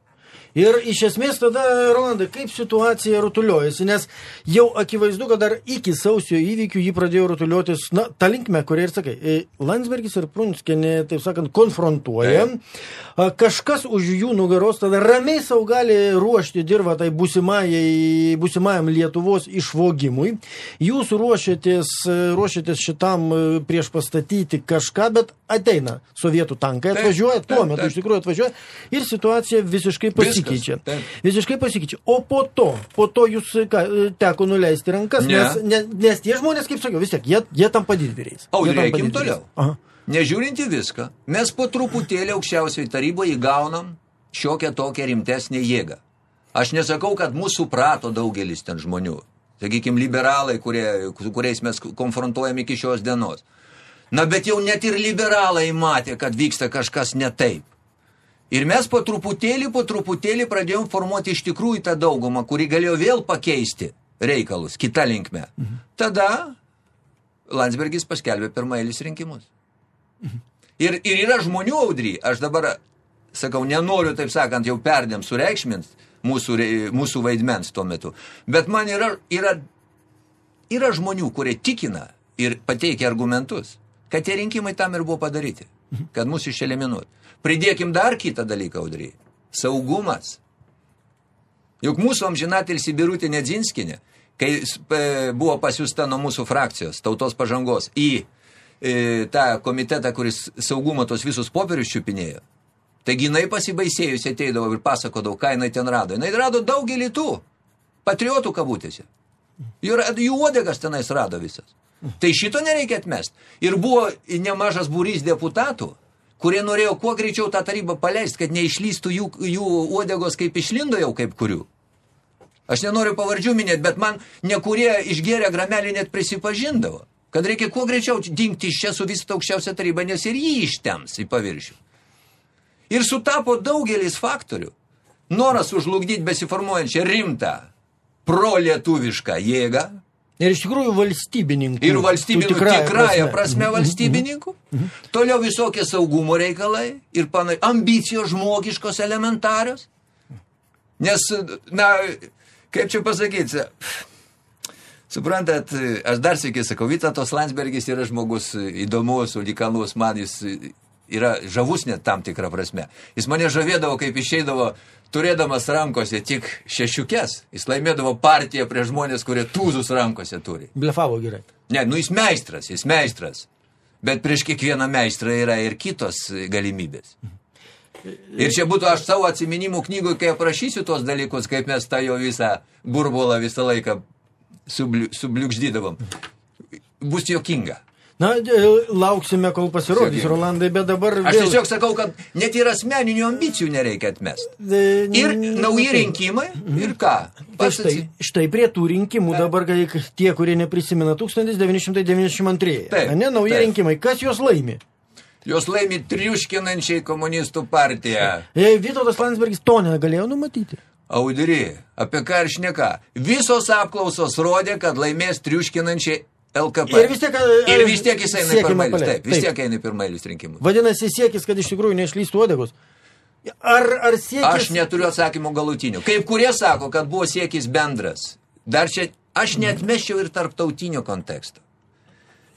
Ir iš esmės tada, Rolandai, kaip situacija rutuliojasi, nes jau akivaizdu, kad dar iki sausio įvykių jį pradėjo rutuliotis, na, ta linkme, kurie ir sakai, e, Landsbergis ir Prunskienė, taip sakant, konfrontuoja. Taip. Kažkas už jų nugaros tada ramiai savo gali ruošti dirbą tai būsimajam Lietuvos išvogimui. Jūs ruošiatės, ruošiatės šitam e, prieš pastatyti kažką, bet ateina sovietų tankai, atvažiuoja, tuo metu iš tikrųjų atvažiuoja ir situacija visiškai pasikeičia. Taip. Visiškai pasikeičia. O po to, po to jūs ką, teko nuleisti rankas, ne. nes, ne, nes tie žmonės, kaip sakiau, vis tiek, jie, jie tam padidvyriais. O reikim toliau. Aha. Nežiūrinti viską, mes po truputėlį aukščiausiai taryboje įgaunam šiokią tokią rimtesnę jėgą. Aš nesakau, kad mūsų prato daugelis ten žmonių. Sakykime, liberalai, kurie, su kuriais mes konfrontuojam iki šios dienos. Na, bet jau net ir liberalai matė, kad vyksta kažkas ne taip. Ir mes po truputėlį, po truputėlį pradėjom formuoti iš tikrųjų tą daugumą, kuri galėjo vėl pakeisti reikalus kitą linkmę. Mhm. Tada Landsbergis paskelbė pirmailis rinkimus. Mhm. Ir, ir yra žmonių audry, aš dabar, sakau, nenoriu, taip sakant, jau perdėm sureikšmint mūsų, mūsų vaidmens tuo metu, bet man yra, yra, yra žmonių, kurie tikina ir pateikia argumentus, kad tie rinkimai tam ir buvo padaryti, kad mūsų išeliminuoti. Pridėkim dar kitą dalyką, Audry. Saugumas. Juk mūsų amžinatilsi Birutė Nedzinskinė, kai buvo pasiūsta nuo mūsų frakcijos, tautos pažangos, į e, tą komitetą, kuris saugumo tos visus popierius čiupinėjo, taigi jinai pasibaisėjusi ateidavo ir pasakodavo, ką jinai ten rado. Jinai rado daugelį tų patriotų kabutėse. Jų, jų uodegas tenais rado visas. Tai šito nereikia atmest. Ir buvo nemažas būrys deputatų, kurie norėjo kuo greičiau tą tarybą paleisti, kad neišlystų jų, jų uodegos kaip išlindo jau kaip kurių. Aš nenoriu pavardžių minėti, bet man nekurie išgėrę gramelį net prisipažindavo, kad reikia kuo greičiau dingti iš čia su visą aukščiausią tarybą, nes ir jį ištems į paviršių. Ir sutapo daugelis faktorių. Noras užlugdyti besiformuojančią rimtą prolietuvišką jėgą, Ir iš tikrųjų valstybininkų. Ir valstybininkų, tikrąją prasme, prasme mhm. valstybininkų. Mm -hmm. Toliau visokie saugumo reikalai ir panai, ambicijos žmogiškos elementarios. Nes, na, kaip čia pasakyti, suprantat, aš dar sėkiai sakau, Vytatos Landsbergis yra žmogus įdomus, unikalus, man jis yra žavus net tam tikrą prasme. Jis mane žavėdavo, kaip išeidavo turėdamas rankose tik šešiukės, jis laimėdavo partiją prie žmonės, kurie tūzus rankose turi. Blefavo gerai. Ne, nu jis meistras, jis meistras. Bet prieš kiekvieną meistrą yra ir kitos galimybės. Ir čia būtų aš savo atsiminimų knygų, kai aprašysiu tos dalykus, kaip mes tą jo visą burbulą visą laiką subliukždydavom. Bus jokinga. Na, lauksime, kol pasirodys Sakai. Rolandai, bet dabar... Vėl... Aš tiesiog sakau, kad net ir asmeninių ambicijų nereikia atmesti. Ir nauji rinkimai, ir ką? Tai štai, štai prie tų rinkimų taip. dabar tie, kurie neprisimena 1992. Taip, ne, nauji taip. rinkimai. Kas juos laimi? Jos laimi triuškinančiai komunistų partiją. E, Vytautas Landsbergis to negalėjo numatyti. Audry, apie ką ir šneka. Visos apklausos rodė, kad laimės triuškinančiai LKP. Ir vis tiek, ir vis tiek jis eina pirmailis. Taip, vis tiek eina pirmailis rinkimus. Vadinasi, siekis, kad iš tikrųjų neišlystų uodegos. Ar, ar siekis... Aš neturiu atsakymų galutinių. Kaip kurie sako, kad buvo siekis bendras. Dar čia aš netmeščiau ir tarptautinio konteksto.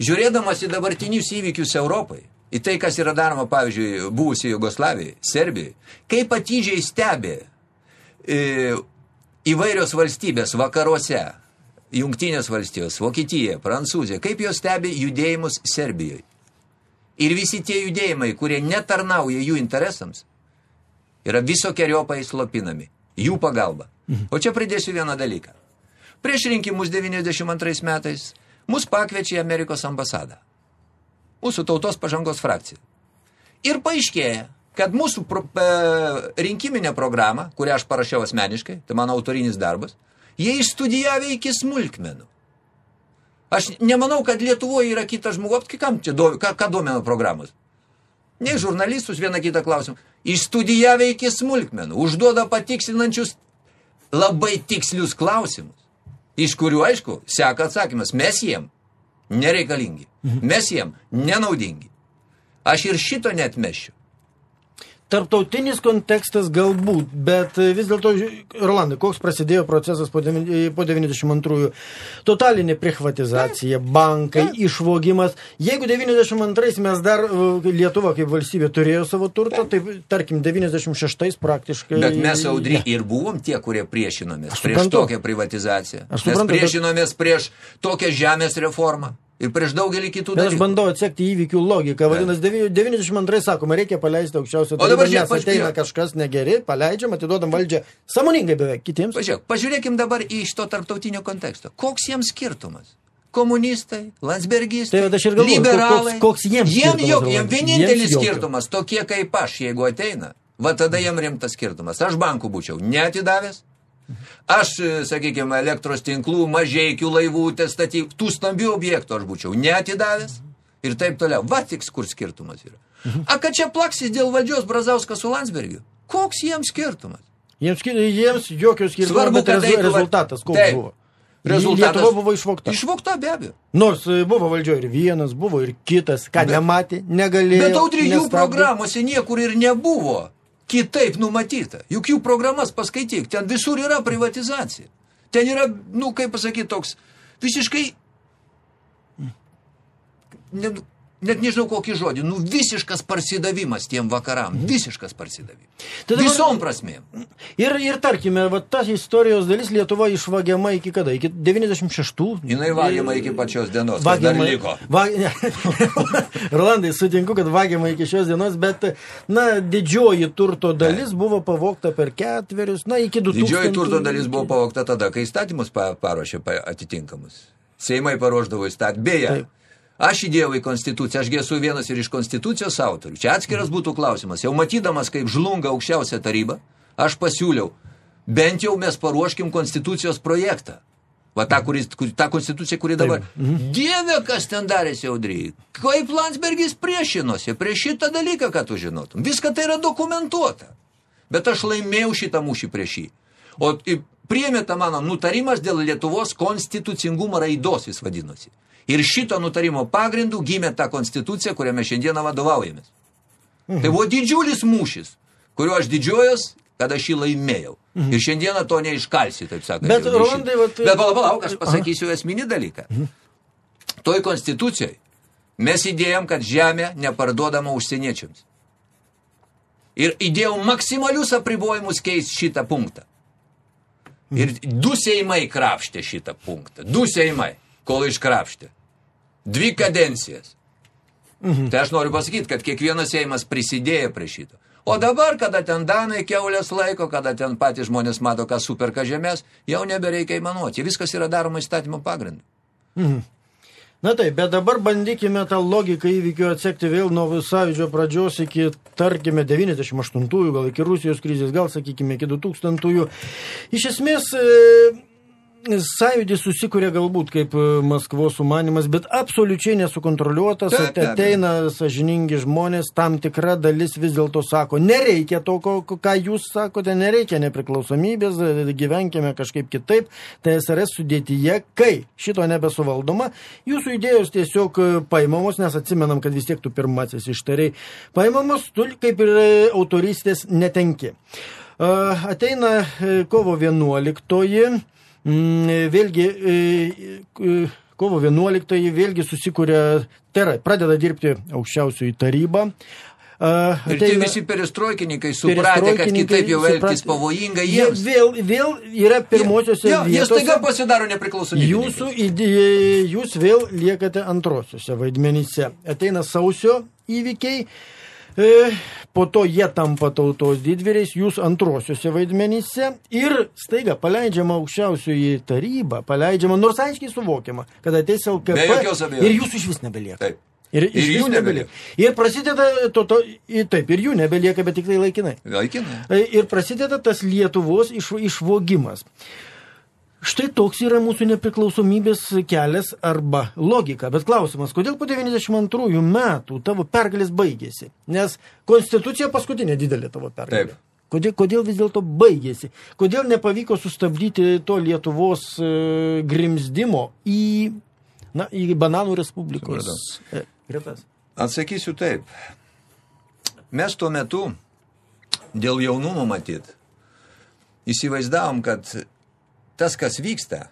Žiūrėdamas į dabartinius įvykius Europai, į tai, kas yra daroma, pavyzdžiui, buvusi Jugoslavijai, Serbijai, kaip atidžiai stebė e, įvairios valstybės vakaruose, Jungtinės valstijos, Vokietija, Prancūzija, kaip jos stebi judėjimus Serbijoje. Ir visi tie judėjimai, kurie netarnauja jų interesams, yra visokiojopai slopinami. Jų pagalba. Mhm. O čia pridėsiu vieną dalyką. Prieš rinkimus 92 metais mus pakviečia į Amerikos ambasadą. Mūsų tautos pažangos frakcija. Ir paaiškėja, kad mūsų pro, e, rinkiminę programą, kurią aš parašiau asmeniškai, tai mano autorinis darbas, jie išstudijavę iki smulkmenų. Aš nemanau, kad Lietuvoje yra kitas žmogus, kam čia do, ką, ką domina programos. Ne žurnalistus vieną kitą klausimą. Išstudijavę iki smulkmenų, užduoda patikslinančius labai tikslius klausimus, iš kurių, aišku, seka atsakymas, mes jiem nereikalingi, mes jiem nenaudingi. Aš ir šito net mešiu. Tarptautinis kontekstas galbūt, bet vis dėlto, Rolandai, koks prasidėjo procesas po 92-ųjų? Totalinė privatizacija, bankai, išvogimas. Jeigu 92 mes dar Lietuva kaip valstybė turėjo savo turtą, tai tarkim 96 praktiškai... Bet mes, Audry, ir buvom tie, kurie priešinomės prieš tokią privatizaciją. Aš suprantu, mes priešinomės bet... prieš tokią žemės reformą. Ir prieš daugelį kitų dalykų. Aš bandau atsekti įvykių logiką. Vadinasi, 92 sakoma, reikia paleisti aukščiausią tarybą. O dabar žiūrėk, ateina kažkas negeri, paleidžiam, atiduodam valdžią samoningai beveik kitiems. Pažiūrėk, pažiūrėkim dabar į šito tarptautinio konteksto. Koks jiems skirtumas? Komunistai, Landsbergistai, tai, aš ir galvoju, liberalai. Koks, koks jiems jiem, jok, jiem vienintelis jiems skirtumas, tokie kaip aš, jeigu ateina, va tada jiem rimtas skirtumas. Aš bankų būčiau neatidavęs, Aš, sakykime, elektros tinklų, mažeikių laivų, statyk, tų stambių objektų aš būčiau neatidavęs ir taip toliau. Va tik kur skirtumas yra. A kad čia plaksis dėl valdžios Brazauskas su Landsbergiu? Koks jiems skirtumas? Jiems, jiems jokio skirtumo, Svarbu, bet rezu, rezultatas koks taip, buvo. Rezultatas Lietuva buvo išvokta. Išvokta be abejo. Nors e, buvo valdžioje ir vienas, buvo ir kitas, ką bet, nematė, negalėjo. Bet audri jų programuose niekur ir nebuvo kitaip numatyta. Juk jų programas paskaityk, ten visur yra privatizacija. Ten yra, nu, kaip pasakyti, toks visiškai, net nežinau kokį žodį, nu visiškas parsidavimas tiem vakaram, visiškas parsidavimas. Tada Visom prasmėm. Ir, ir tarkime, va, ta istorijos dalis Lietuva išvagiama iki kada? Iki 96? Jinai vagiama iki pačios dienos. Vagiama liko. Va, Rolandai, sutinku, kad vagiama iki šios dienos, bet, na, didžioji turto dalis ne. buvo pavokta per ketverius, na, iki 2000. Didžioji turto dalis buvo pavokta tada, kai įstatymus paruošė atitinkamus. Seimai paruoždavo įstatymą. Beje, Taip. Aš įdėjau į konstituciją, ašgi esu vienas ir iš konstitucijos autorių. Čia atskiras būtų klausimas. Jau matydamas, kaip žlunga aukščiausia taryba, aš pasiūliau, bent jau mes paruoškim konstitucijos projektą. Va ta, kuris, ta konstitucija, kuri dabar... Mhm. Dieve, kas ten darėsi, Audry. Kaip Landsbergis priešinosi prieš šitą dalyką, kad tu žinotum. Viską tai yra dokumentuota. Bet aš laimėjau šitą mūšį prieš jį. O priėmė tą mano nutarimas dėl Lietuvos konstitucingumo raidos, jis vadinosi. Ir šito nutarimo pagrindų gimė ta konstitucija, kuriame šiandieną vadovaujamės. Mhm. Tai buvo didžiulis mūšis, kuriuo aš didžiuojos, kad aš jį laimėjau. Mhm. Ir šiandieną to neiškalsi, taip sakant. Bet, Rolandai, vat... Bet palauk, palauk, aš pasakysiu esminį dalyką. Mhm. Toj konstitucijai mes įdėjom, kad žemė neparduodama užsieniečiams. Ir įdėjau maksimalius apribojimus keis šitą punktą. Ir du seimai krapštė šitą punktą. Du seimai, kol iškrapštė. Dvi kadencijas. Mhm. Tai aš noriu pasakyti, kad kiekvienas Seimas prisidėjo prie šito. O dabar, kada ten danai keulės laiko, kada ten patys žmonės mato, kas superka žemės, jau nebereikia įmanuoti. Viskas yra daroma įstatymo pagrindu. Mhm. Na taip, bet dabar bandykime tą logiką įvykių atsekti vėl nuo sąjūdžio pradžios iki, tarkime, 98-ųjų, gal iki Rusijos krizės, gal, sakykime, iki 2000-ųjų. Iš esmės, e, sąjūdis susikuria galbūt kaip e, Maskvos sumanimas, bet absoliučiai nesukontroliuotas, taip, taip, ateina sažiningi žmonės, tam tikra dalis vis dėlto sako, nereikia to, ko, ką jūs sakote, nereikia nepriklausomybės, gyvenkime kažkaip kitaip, TSRS sudėtyje, kai šito nebesuvaldoma, jūsų idėjos tiesiog e, paimamos, nes atsimenam, kad vis tiek tu pirmasis ištariai, paimamos, tu kaip ir e, autoristės netenki. Ateina kovo 11 Mm, vėlgi, e, e, kovo 11 vėlgi susikuria, tai yra, pradeda dirbti aukščiausioji taryba. Uh, ir tie visi perestroikininkai supratė, kad kitaip jau elgtis pavojinga jiems. Jie vėl, vėl yra pirmosiose ja, vietose. Jie staiga pasidaro nepriklausomybė. Jūsų jūs vėl liekate antrosiuose vaidmenyse. Ateina sausio įvykiai. E, po to jie tampa tautos didvyriais, jūs antrosiuose vaidmenyse ir staiga paleidžiama aukščiausioji taryba, paleidžiama, nors aiškiai suvokiama, kad ateis LKP ir jūsų iš vis nebelieka. Taip. Ir, Ir jų nebelieka. Ir prasideda, to, to, taip, ir jų nebelieka, bet tik tai laikinai. Laikinai. E, Ir prasideda tas Lietuvos iš, išvogimas. Štai toks yra mūsų nepriklausomybės kelias arba logika. Bet klausimas, kodėl po 92 metų tavo pergalės baigėsi? Nes konstitucija paskutinė didelė tavo pergalė. Taip. Kodėl, kodėl vis dėlto baigėsi? Kodėl nepavyko sustabdyti to Lietuvos e, grimzdimo į, na, į Bananų Respublikos e, gretas? Atsakysiu taip. Mes tuo metu, dėl jaunumo matyt, įsivaizdavom, kad tas, kas vyksta,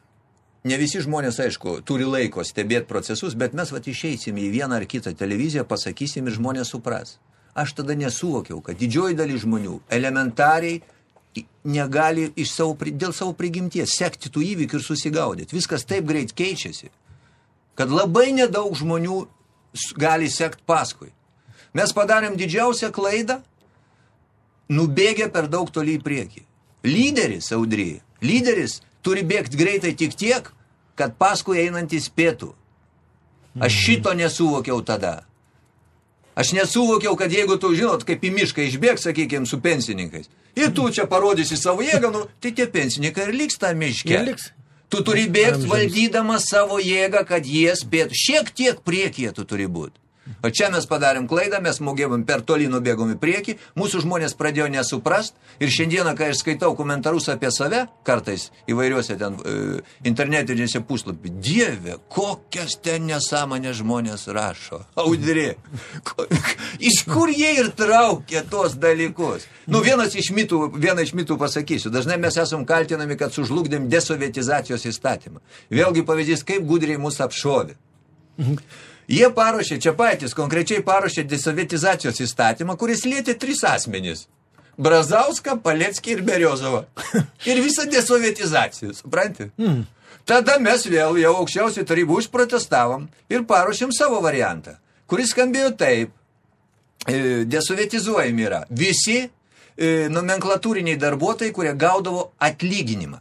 ne visi žmonės, aišku, turi laiko stebėti procesus, bet mes vat išeisim į vieną ar kitą televiziją, pasakysim ir žmonės supras. Aš tada nesuvokiau, kad didžioji dalis žmonių elementariai negali iš savo, dėl savo prigimties sekti tų įvykių ir susigaudyti. Viskas taip greit keičiasi, kad labai nedaug žmonių gali sekti paskui. Mes padarėm didžiausią klaidą, nubėgę per daug toli į priekį. Lyderis, audry, lyderis turi bėgti greitai tik tiek, kad paskui einantis spėtų. Aš šito nesuvokiau tada. Aš nesuvokiau, kad jeigu tu, žinot, kaip į mišką išbėg, sakykime, su pensininkais, ir tu čia parodysi savo jėgą, nu, tai tie pensininkai ir liks tą miškę. Liks. Tu turi bėgti Amžiams. valdydamas savo jėgą, kad jie spėtų. Šiek tiek priekyje tu turi būti. O čia mes padarėm klaidą, mes mokėvom per toli nubėgom į priekį, mūsų žmonės pradėjo nesuprast ir šiandieną, kai aš skaitau komentarus apie save, kartais įvairiuose ten e, internetinėse puslapį, dieve, kokias ten nesąmonės žmonės rašo. Audrė, ko- iš kur jie ir traukia tos dalykus? Nu, vienas iš mitų, vieną iš mitų pasakysiu. Dažnai mes esam kaltinami, kad sužlugdėm desovietizacijos įstatymą. Vėlgi pavyzdys, kaip gudriai mus apšovė. Jie paruošė, čia patys konkrečiai paruošė desovietizacijos įstatymą, kuris lietė tris asmenys. Brazauską, Paleckį ir Beriozovą. Ir visą desovietizaciją, supranti? Mm. Tada mes vėl jau aukščiausiai tarybų užprotestavom ir paruošėm savo variantą, kuris skambėjo taip. E, Desovietizuojami yra visi e, nomenklatūriniai darbuotojai, kurie gaudavo atlyginimą.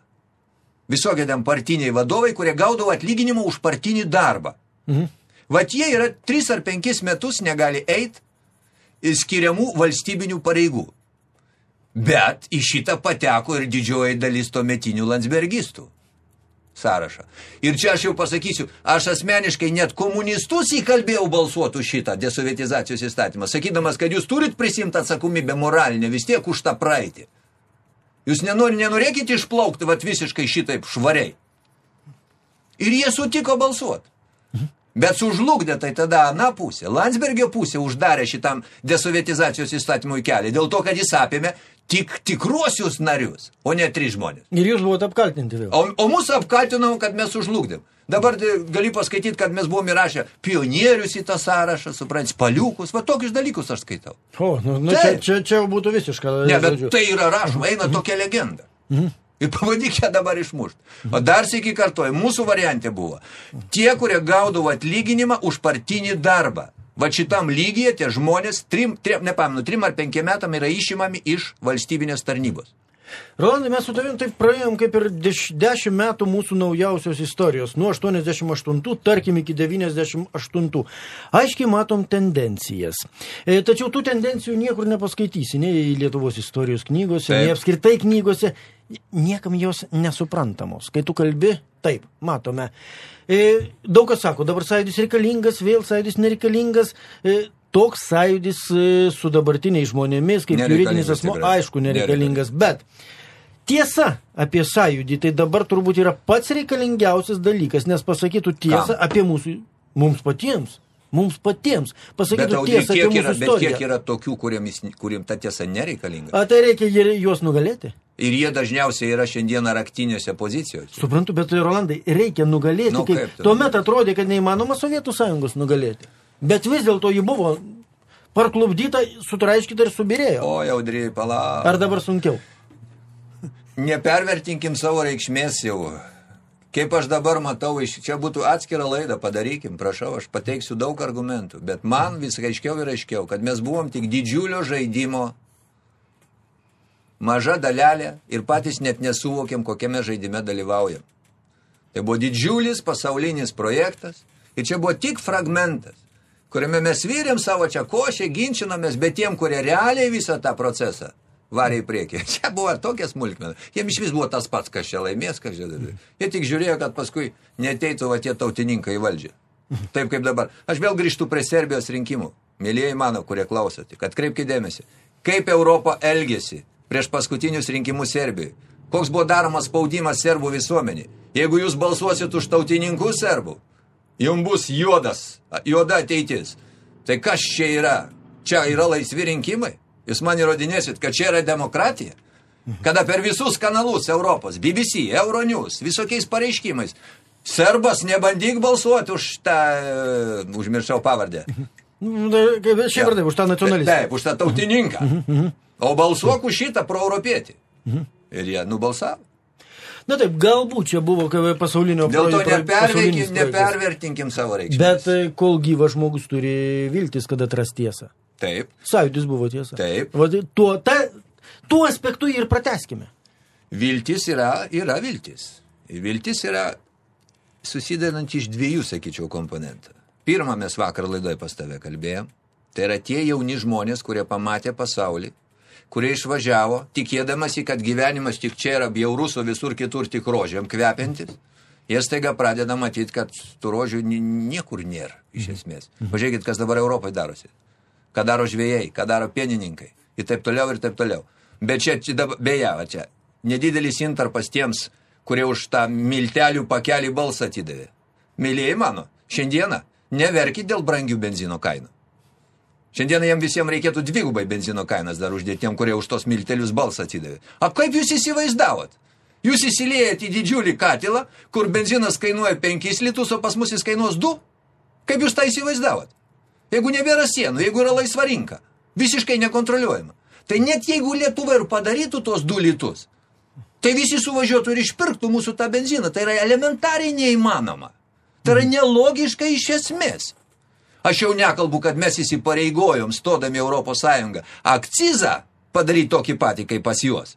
Visokie ten partiniai vadovai, kurie gaudavo atlyginimą už partinį darbą. Mhm. Vat jie yra 3 ar 5 metus negali eiti skiriamų valstybinių pareigų. Bet į šitą pateko ir didžioji dalis tuometinių landsbergistų sąrašą. Ir čia aš jau pasakysiu, aš asmeniškai net komunistus įkalbėjau balsuoti už šitą desovietizacijos įstatymą, sakydamas, kad jūs turit prisimti atsakomybę moralinę vis tiek už tą praeitį. Jūs nenori, nenorėkite išplaukti vat, visiškai šitaip švariai. Ir jie sutiko balsuoti. Bet sužlugdė tai tada ana pusė. Landsbergio pusė uždarė šitam desovietizacijos įstatymui kelią, dėl to, kad jis apėmė tik tikruosius narius, o ne tris žmonės. Ir jūs buvote apkaltinti vėl. O, o mūsų apkaltinom, kad mes sužlugdėm. Dabar tai gali paskaityti, kad mes buvome įrašę pionierius į tą sąrašą, supranti, paliukus, va tokius dalykus aš skaitau. O, nu, nu čia, Taip. čia, čia jau būtų visiška. Ne, bet žodžiu. tai yra rašoma, eina tokia legenda. Ir pabandyk ją dabar išmušti. O dar sėki kartuoju, mūsų variantė buvo. Tie, kurie gaudavo atlyginimą už partinį darbą. Va šitam lygyje tie žmonės, trim, trim, nepamenu, trim ar penkiem metam yra išimami iš valstybinės tarnybos. Rolandai, mes su tavim taip praėjom kaip ir deš, dešimt metų mūsų naujausios istorijos, nuo 88, tarkim, iki 98. Aiškiai matom tendencijas. E, tačiau tų tendencijų niekur nepaskaitysi, nei Lietuvos istorijos knygose, Taip. nei apskritai knygose. Niekam jos nesuprantamos. Kai tu kalbi, taip, matome. E, daug kas sako, dabar sąjūdis reikalingas, vėl sąjūdis nereikalingas. E, toks sąjūdis e, su dabartiniais žmonėmis, kaip juridinis asmo, aišku, nereikalingas. Bet tiesa apie sąjūdį tai dabar turbūt yra pats reikalingiausias dalykas, nes pasakytų tiesą Kam? apie mūsų, mums patiems. Mums patiems. Bet, Pasakytų tiesą apie kiek mūsų yra, bet istoriją. kiek yra tokių, kuriems, kuriems ta tiesa nereikalinga. A tai reikia juos nugalėti? Ir jie dažniausiai yra šiandieną raktinėse pozicijose. Suprantu, bet Rolandai, reikia nugalėti. Nu, kaip, kaip tai? tuomet atrodė, kad neįmanoma Sovietų sąjungos nugalėti. Bet vis dėlto ji buvo parklubdyta, sutraiškyta ir subirėjo. O, jaudriai, pala. Ar dabar sunkiau? Nepervertinkim savo reikšmės jau. Kaip aš dabar matau, iš čia būtų atskira laida, padarykim, prašau, aš pateiksiu daug argumentų, bet man vis aiškiau ir aiškiau, kad mes buvom tik didžiulio žaidimo maža dalelė ir patys net nesuvokėm, kokiame žaidime dalyvaujam. Tai buvo didžiulis pasaulinis projektas ir čia buvo tik fragmentas, kuriame mes vyrėm savo čia košę, ginčinomės, bet tiem, kurie realiai visą tą procesą varė į priekį. Čia buvo tokia smulkmena. Jiems iš vis buvo tas pats, kas čia laimės, kas čia darė. Jie tik žiūrėjo, kad paskui neteitų va tie tautininkai į valdžią. Taip kaip dabar. Aš vėl grįžtu prie Serbijos rinkimų. Mėlyjei mano, kurie klausote, kad kreipkite dėmesį. Kaip Europa elgėsi prieš paskutinius rinkimus Serbijoje. Koks buvo daromas spaudimas serbų visuomenį. Jeigu jūs balsuosit už tautininkus serbų, jums bus juodas, juoda ateitis. Tai kas čia yra? Čia yra laisvi rinkimai? Jūs man įrodinėsit, kad čia yra demokratija? Kada per visus kanalus Europos, BBC, Euronews, visokiais pareiškimais, serbas nebandyk balsuoti už tą, uh, užmiršau pavardę. Šiaip ar taip, už tą nacionalistą. Taip, už tą tautininką. O balsuok už šitą proeuropietį. Ir jie nubalsavo. Na taip, galbūt čia buvo pasaulinio Dėl to nepervertinkim, nepervertinkim savo reikšmės. Bet e, kol gyvas žmogus turi viltis, kad atras tiesą. Taip. Sąjūdis buvo tiesa. Taip. Va, tuo, ta, tuo aspektu ir prateskime. Viltis yra, yra viltis. Viltis yra susidarant iš dviejų, sakyčiau, komponentų. Pirmą mes vakar laidoje pas tave kalbėjom. Tai yra tie jauni žmonės, kurie pamatė pasaulį, kurie išvažiavo, tikėdamasi, kad gyvenimas tik čia yra bjaurus, o visur kitur tik rožėm kvepiantis. Jie staiga pradeda matyti, kad tų rožių niekur nėra, iš esmės. Pažiūrėkit, kas dabar Europoje darosi ką daro žvėjai, ką daro pienininkai ir taip toliau ir taip toliau. Bet čia, čia beje, čia, nedidelis intarpas tiems, kurie už tą miltelių pakelį balsą atidavė. Mėlyjei mano, šiandieną neverkit dėl brangių benzino kainų. Šiandieną jam visiems reikėtų dvigubai benzino kainas dar uždėti tiem, kurie už tos miltelius balsą atidavė. A kaip jūs įsivaizdavot? Jūs įsiliejat į didžiulį katilą, kur benzinas kainuoja 5 litus, o pas mus jis kainuos 2? Kaip jūs tą įsivaizdavot? Jeigu nebėra sienų, jeigu yra laisva rinka, visiškai nekontroliuojama. Tai net jeigu Lietuva ir padarytų tos du litus, tai visi suvažiuotų ir išpirktų mūsų tą benziną. Tai yra elementariai neįmanoma. Tai yra nelogiška iš esmės. Aš jau nekalbu, kad mes įsipareigojom, stodami Europos Sąjungą, akcizą padaryti tokį patį, kaip pas juos.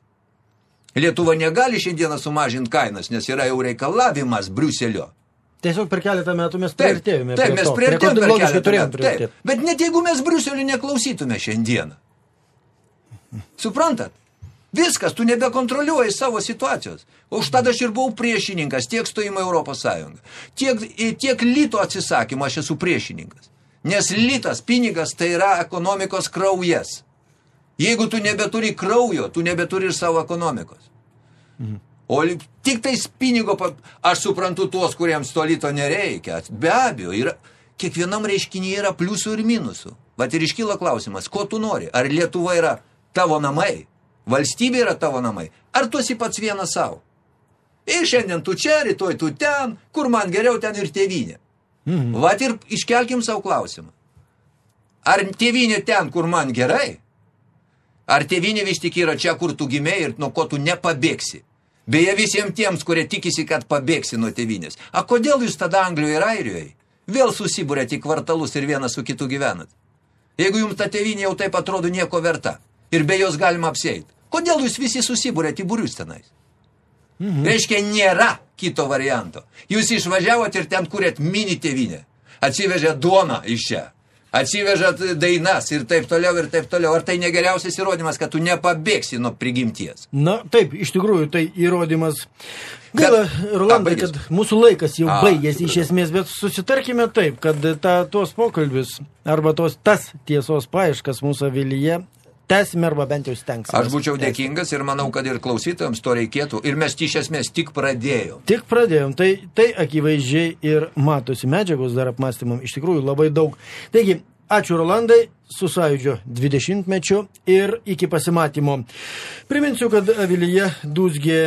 Lietuva negali šiandieną sumažinti kainas, nes yra jau reikalavimas Briuselio. Tiesiog per keletą metų mes priartėjome. Taip, taip mes priartėjome per keletą metų. Taip. Bet net jeigu mes Briuselį neklausytume šiandieną. Suprantat? Viskas, tu nebekontroliuoji savo situacijos. Už tada aš ir buvau priešininkas tiek stojimo Europos Sąjungą. Tiek, tiek lito atsisakymo aš esu priešininkas. Nes litas, pinigas, tai yra ekonomikos kraujas. Jeigu tu nebeturi kraujo, tu nebeturi ir savo ekonomikos. Mhm. O tik tais pinigo, aš suprantu tuos, kuriems to lito nereikia. Be abejo, yra, kiekvienam reiškinyje yra pliusų ir minusų. Vat ir iškyla klausimas, ko tu nori? Ar Lietuva yra tavo namai? Valstybė yra tavo namai? Ar tu esi pats vienas savo? Ir šiandien tu čia, rytoj tu ten, kur man geriau ten ir tėvynė. Mhm. Vat ir iškelkim savo klausimą. Ar tėvynė ten, kur man gerai? Ar tėvynė vis tik yra čia, kur tu gimėjai ir nuo ko tu nepabėgsi? Beje, visiems tiems, kurie tikisi, kad pabėgsi nuo tėvynės. A kodėl jūs tada Anglijoje ir Airijoje vėl susibūrėt į kvartalus ir vienas su kitu gyvenat? Jeigu jums ta tėvynė jau taip atrodo nieko verta ir be jos galima apsėti, kodėl jūs visi susibūrėt į būrius tenais? Mhm. Reiškia, nėra kito varianto. Jūs išvažiavot ir ten kuriat mini tėvynę. Atsivežė duoną iš čia atsivežat dainas ir taip toliau ir taip toliau. Ar tai negeriausias įrodymas, kad tu nepabėgsi nuo prigimties? Na, taip, iš tikrųjų, tai įrodymas. Gaila, Rolandai, kad mūsų laikas jau A, baigėsi iš esmės, bet susitarkime taip, kad ta, tuos pokalbius arba tos, tas tiesos paieškas mūsų avilyje tęsime arba bent jau stengsime. Aš būčiau dėkingas ir manau, kad ir klausytojams to reikėtų. Ir mes iš esmės tik pradėjom. Tik pradėjom. Tai, tai akivaizdžiai ir matosi medžiagos dar apmastymam. Iš tikrųjų labai daug. Taigi, ačiū Rolandai su sąjūdžio 20 mečiu ir iki pasimatymo. Priminsiu, kad Avilyje Dūzgė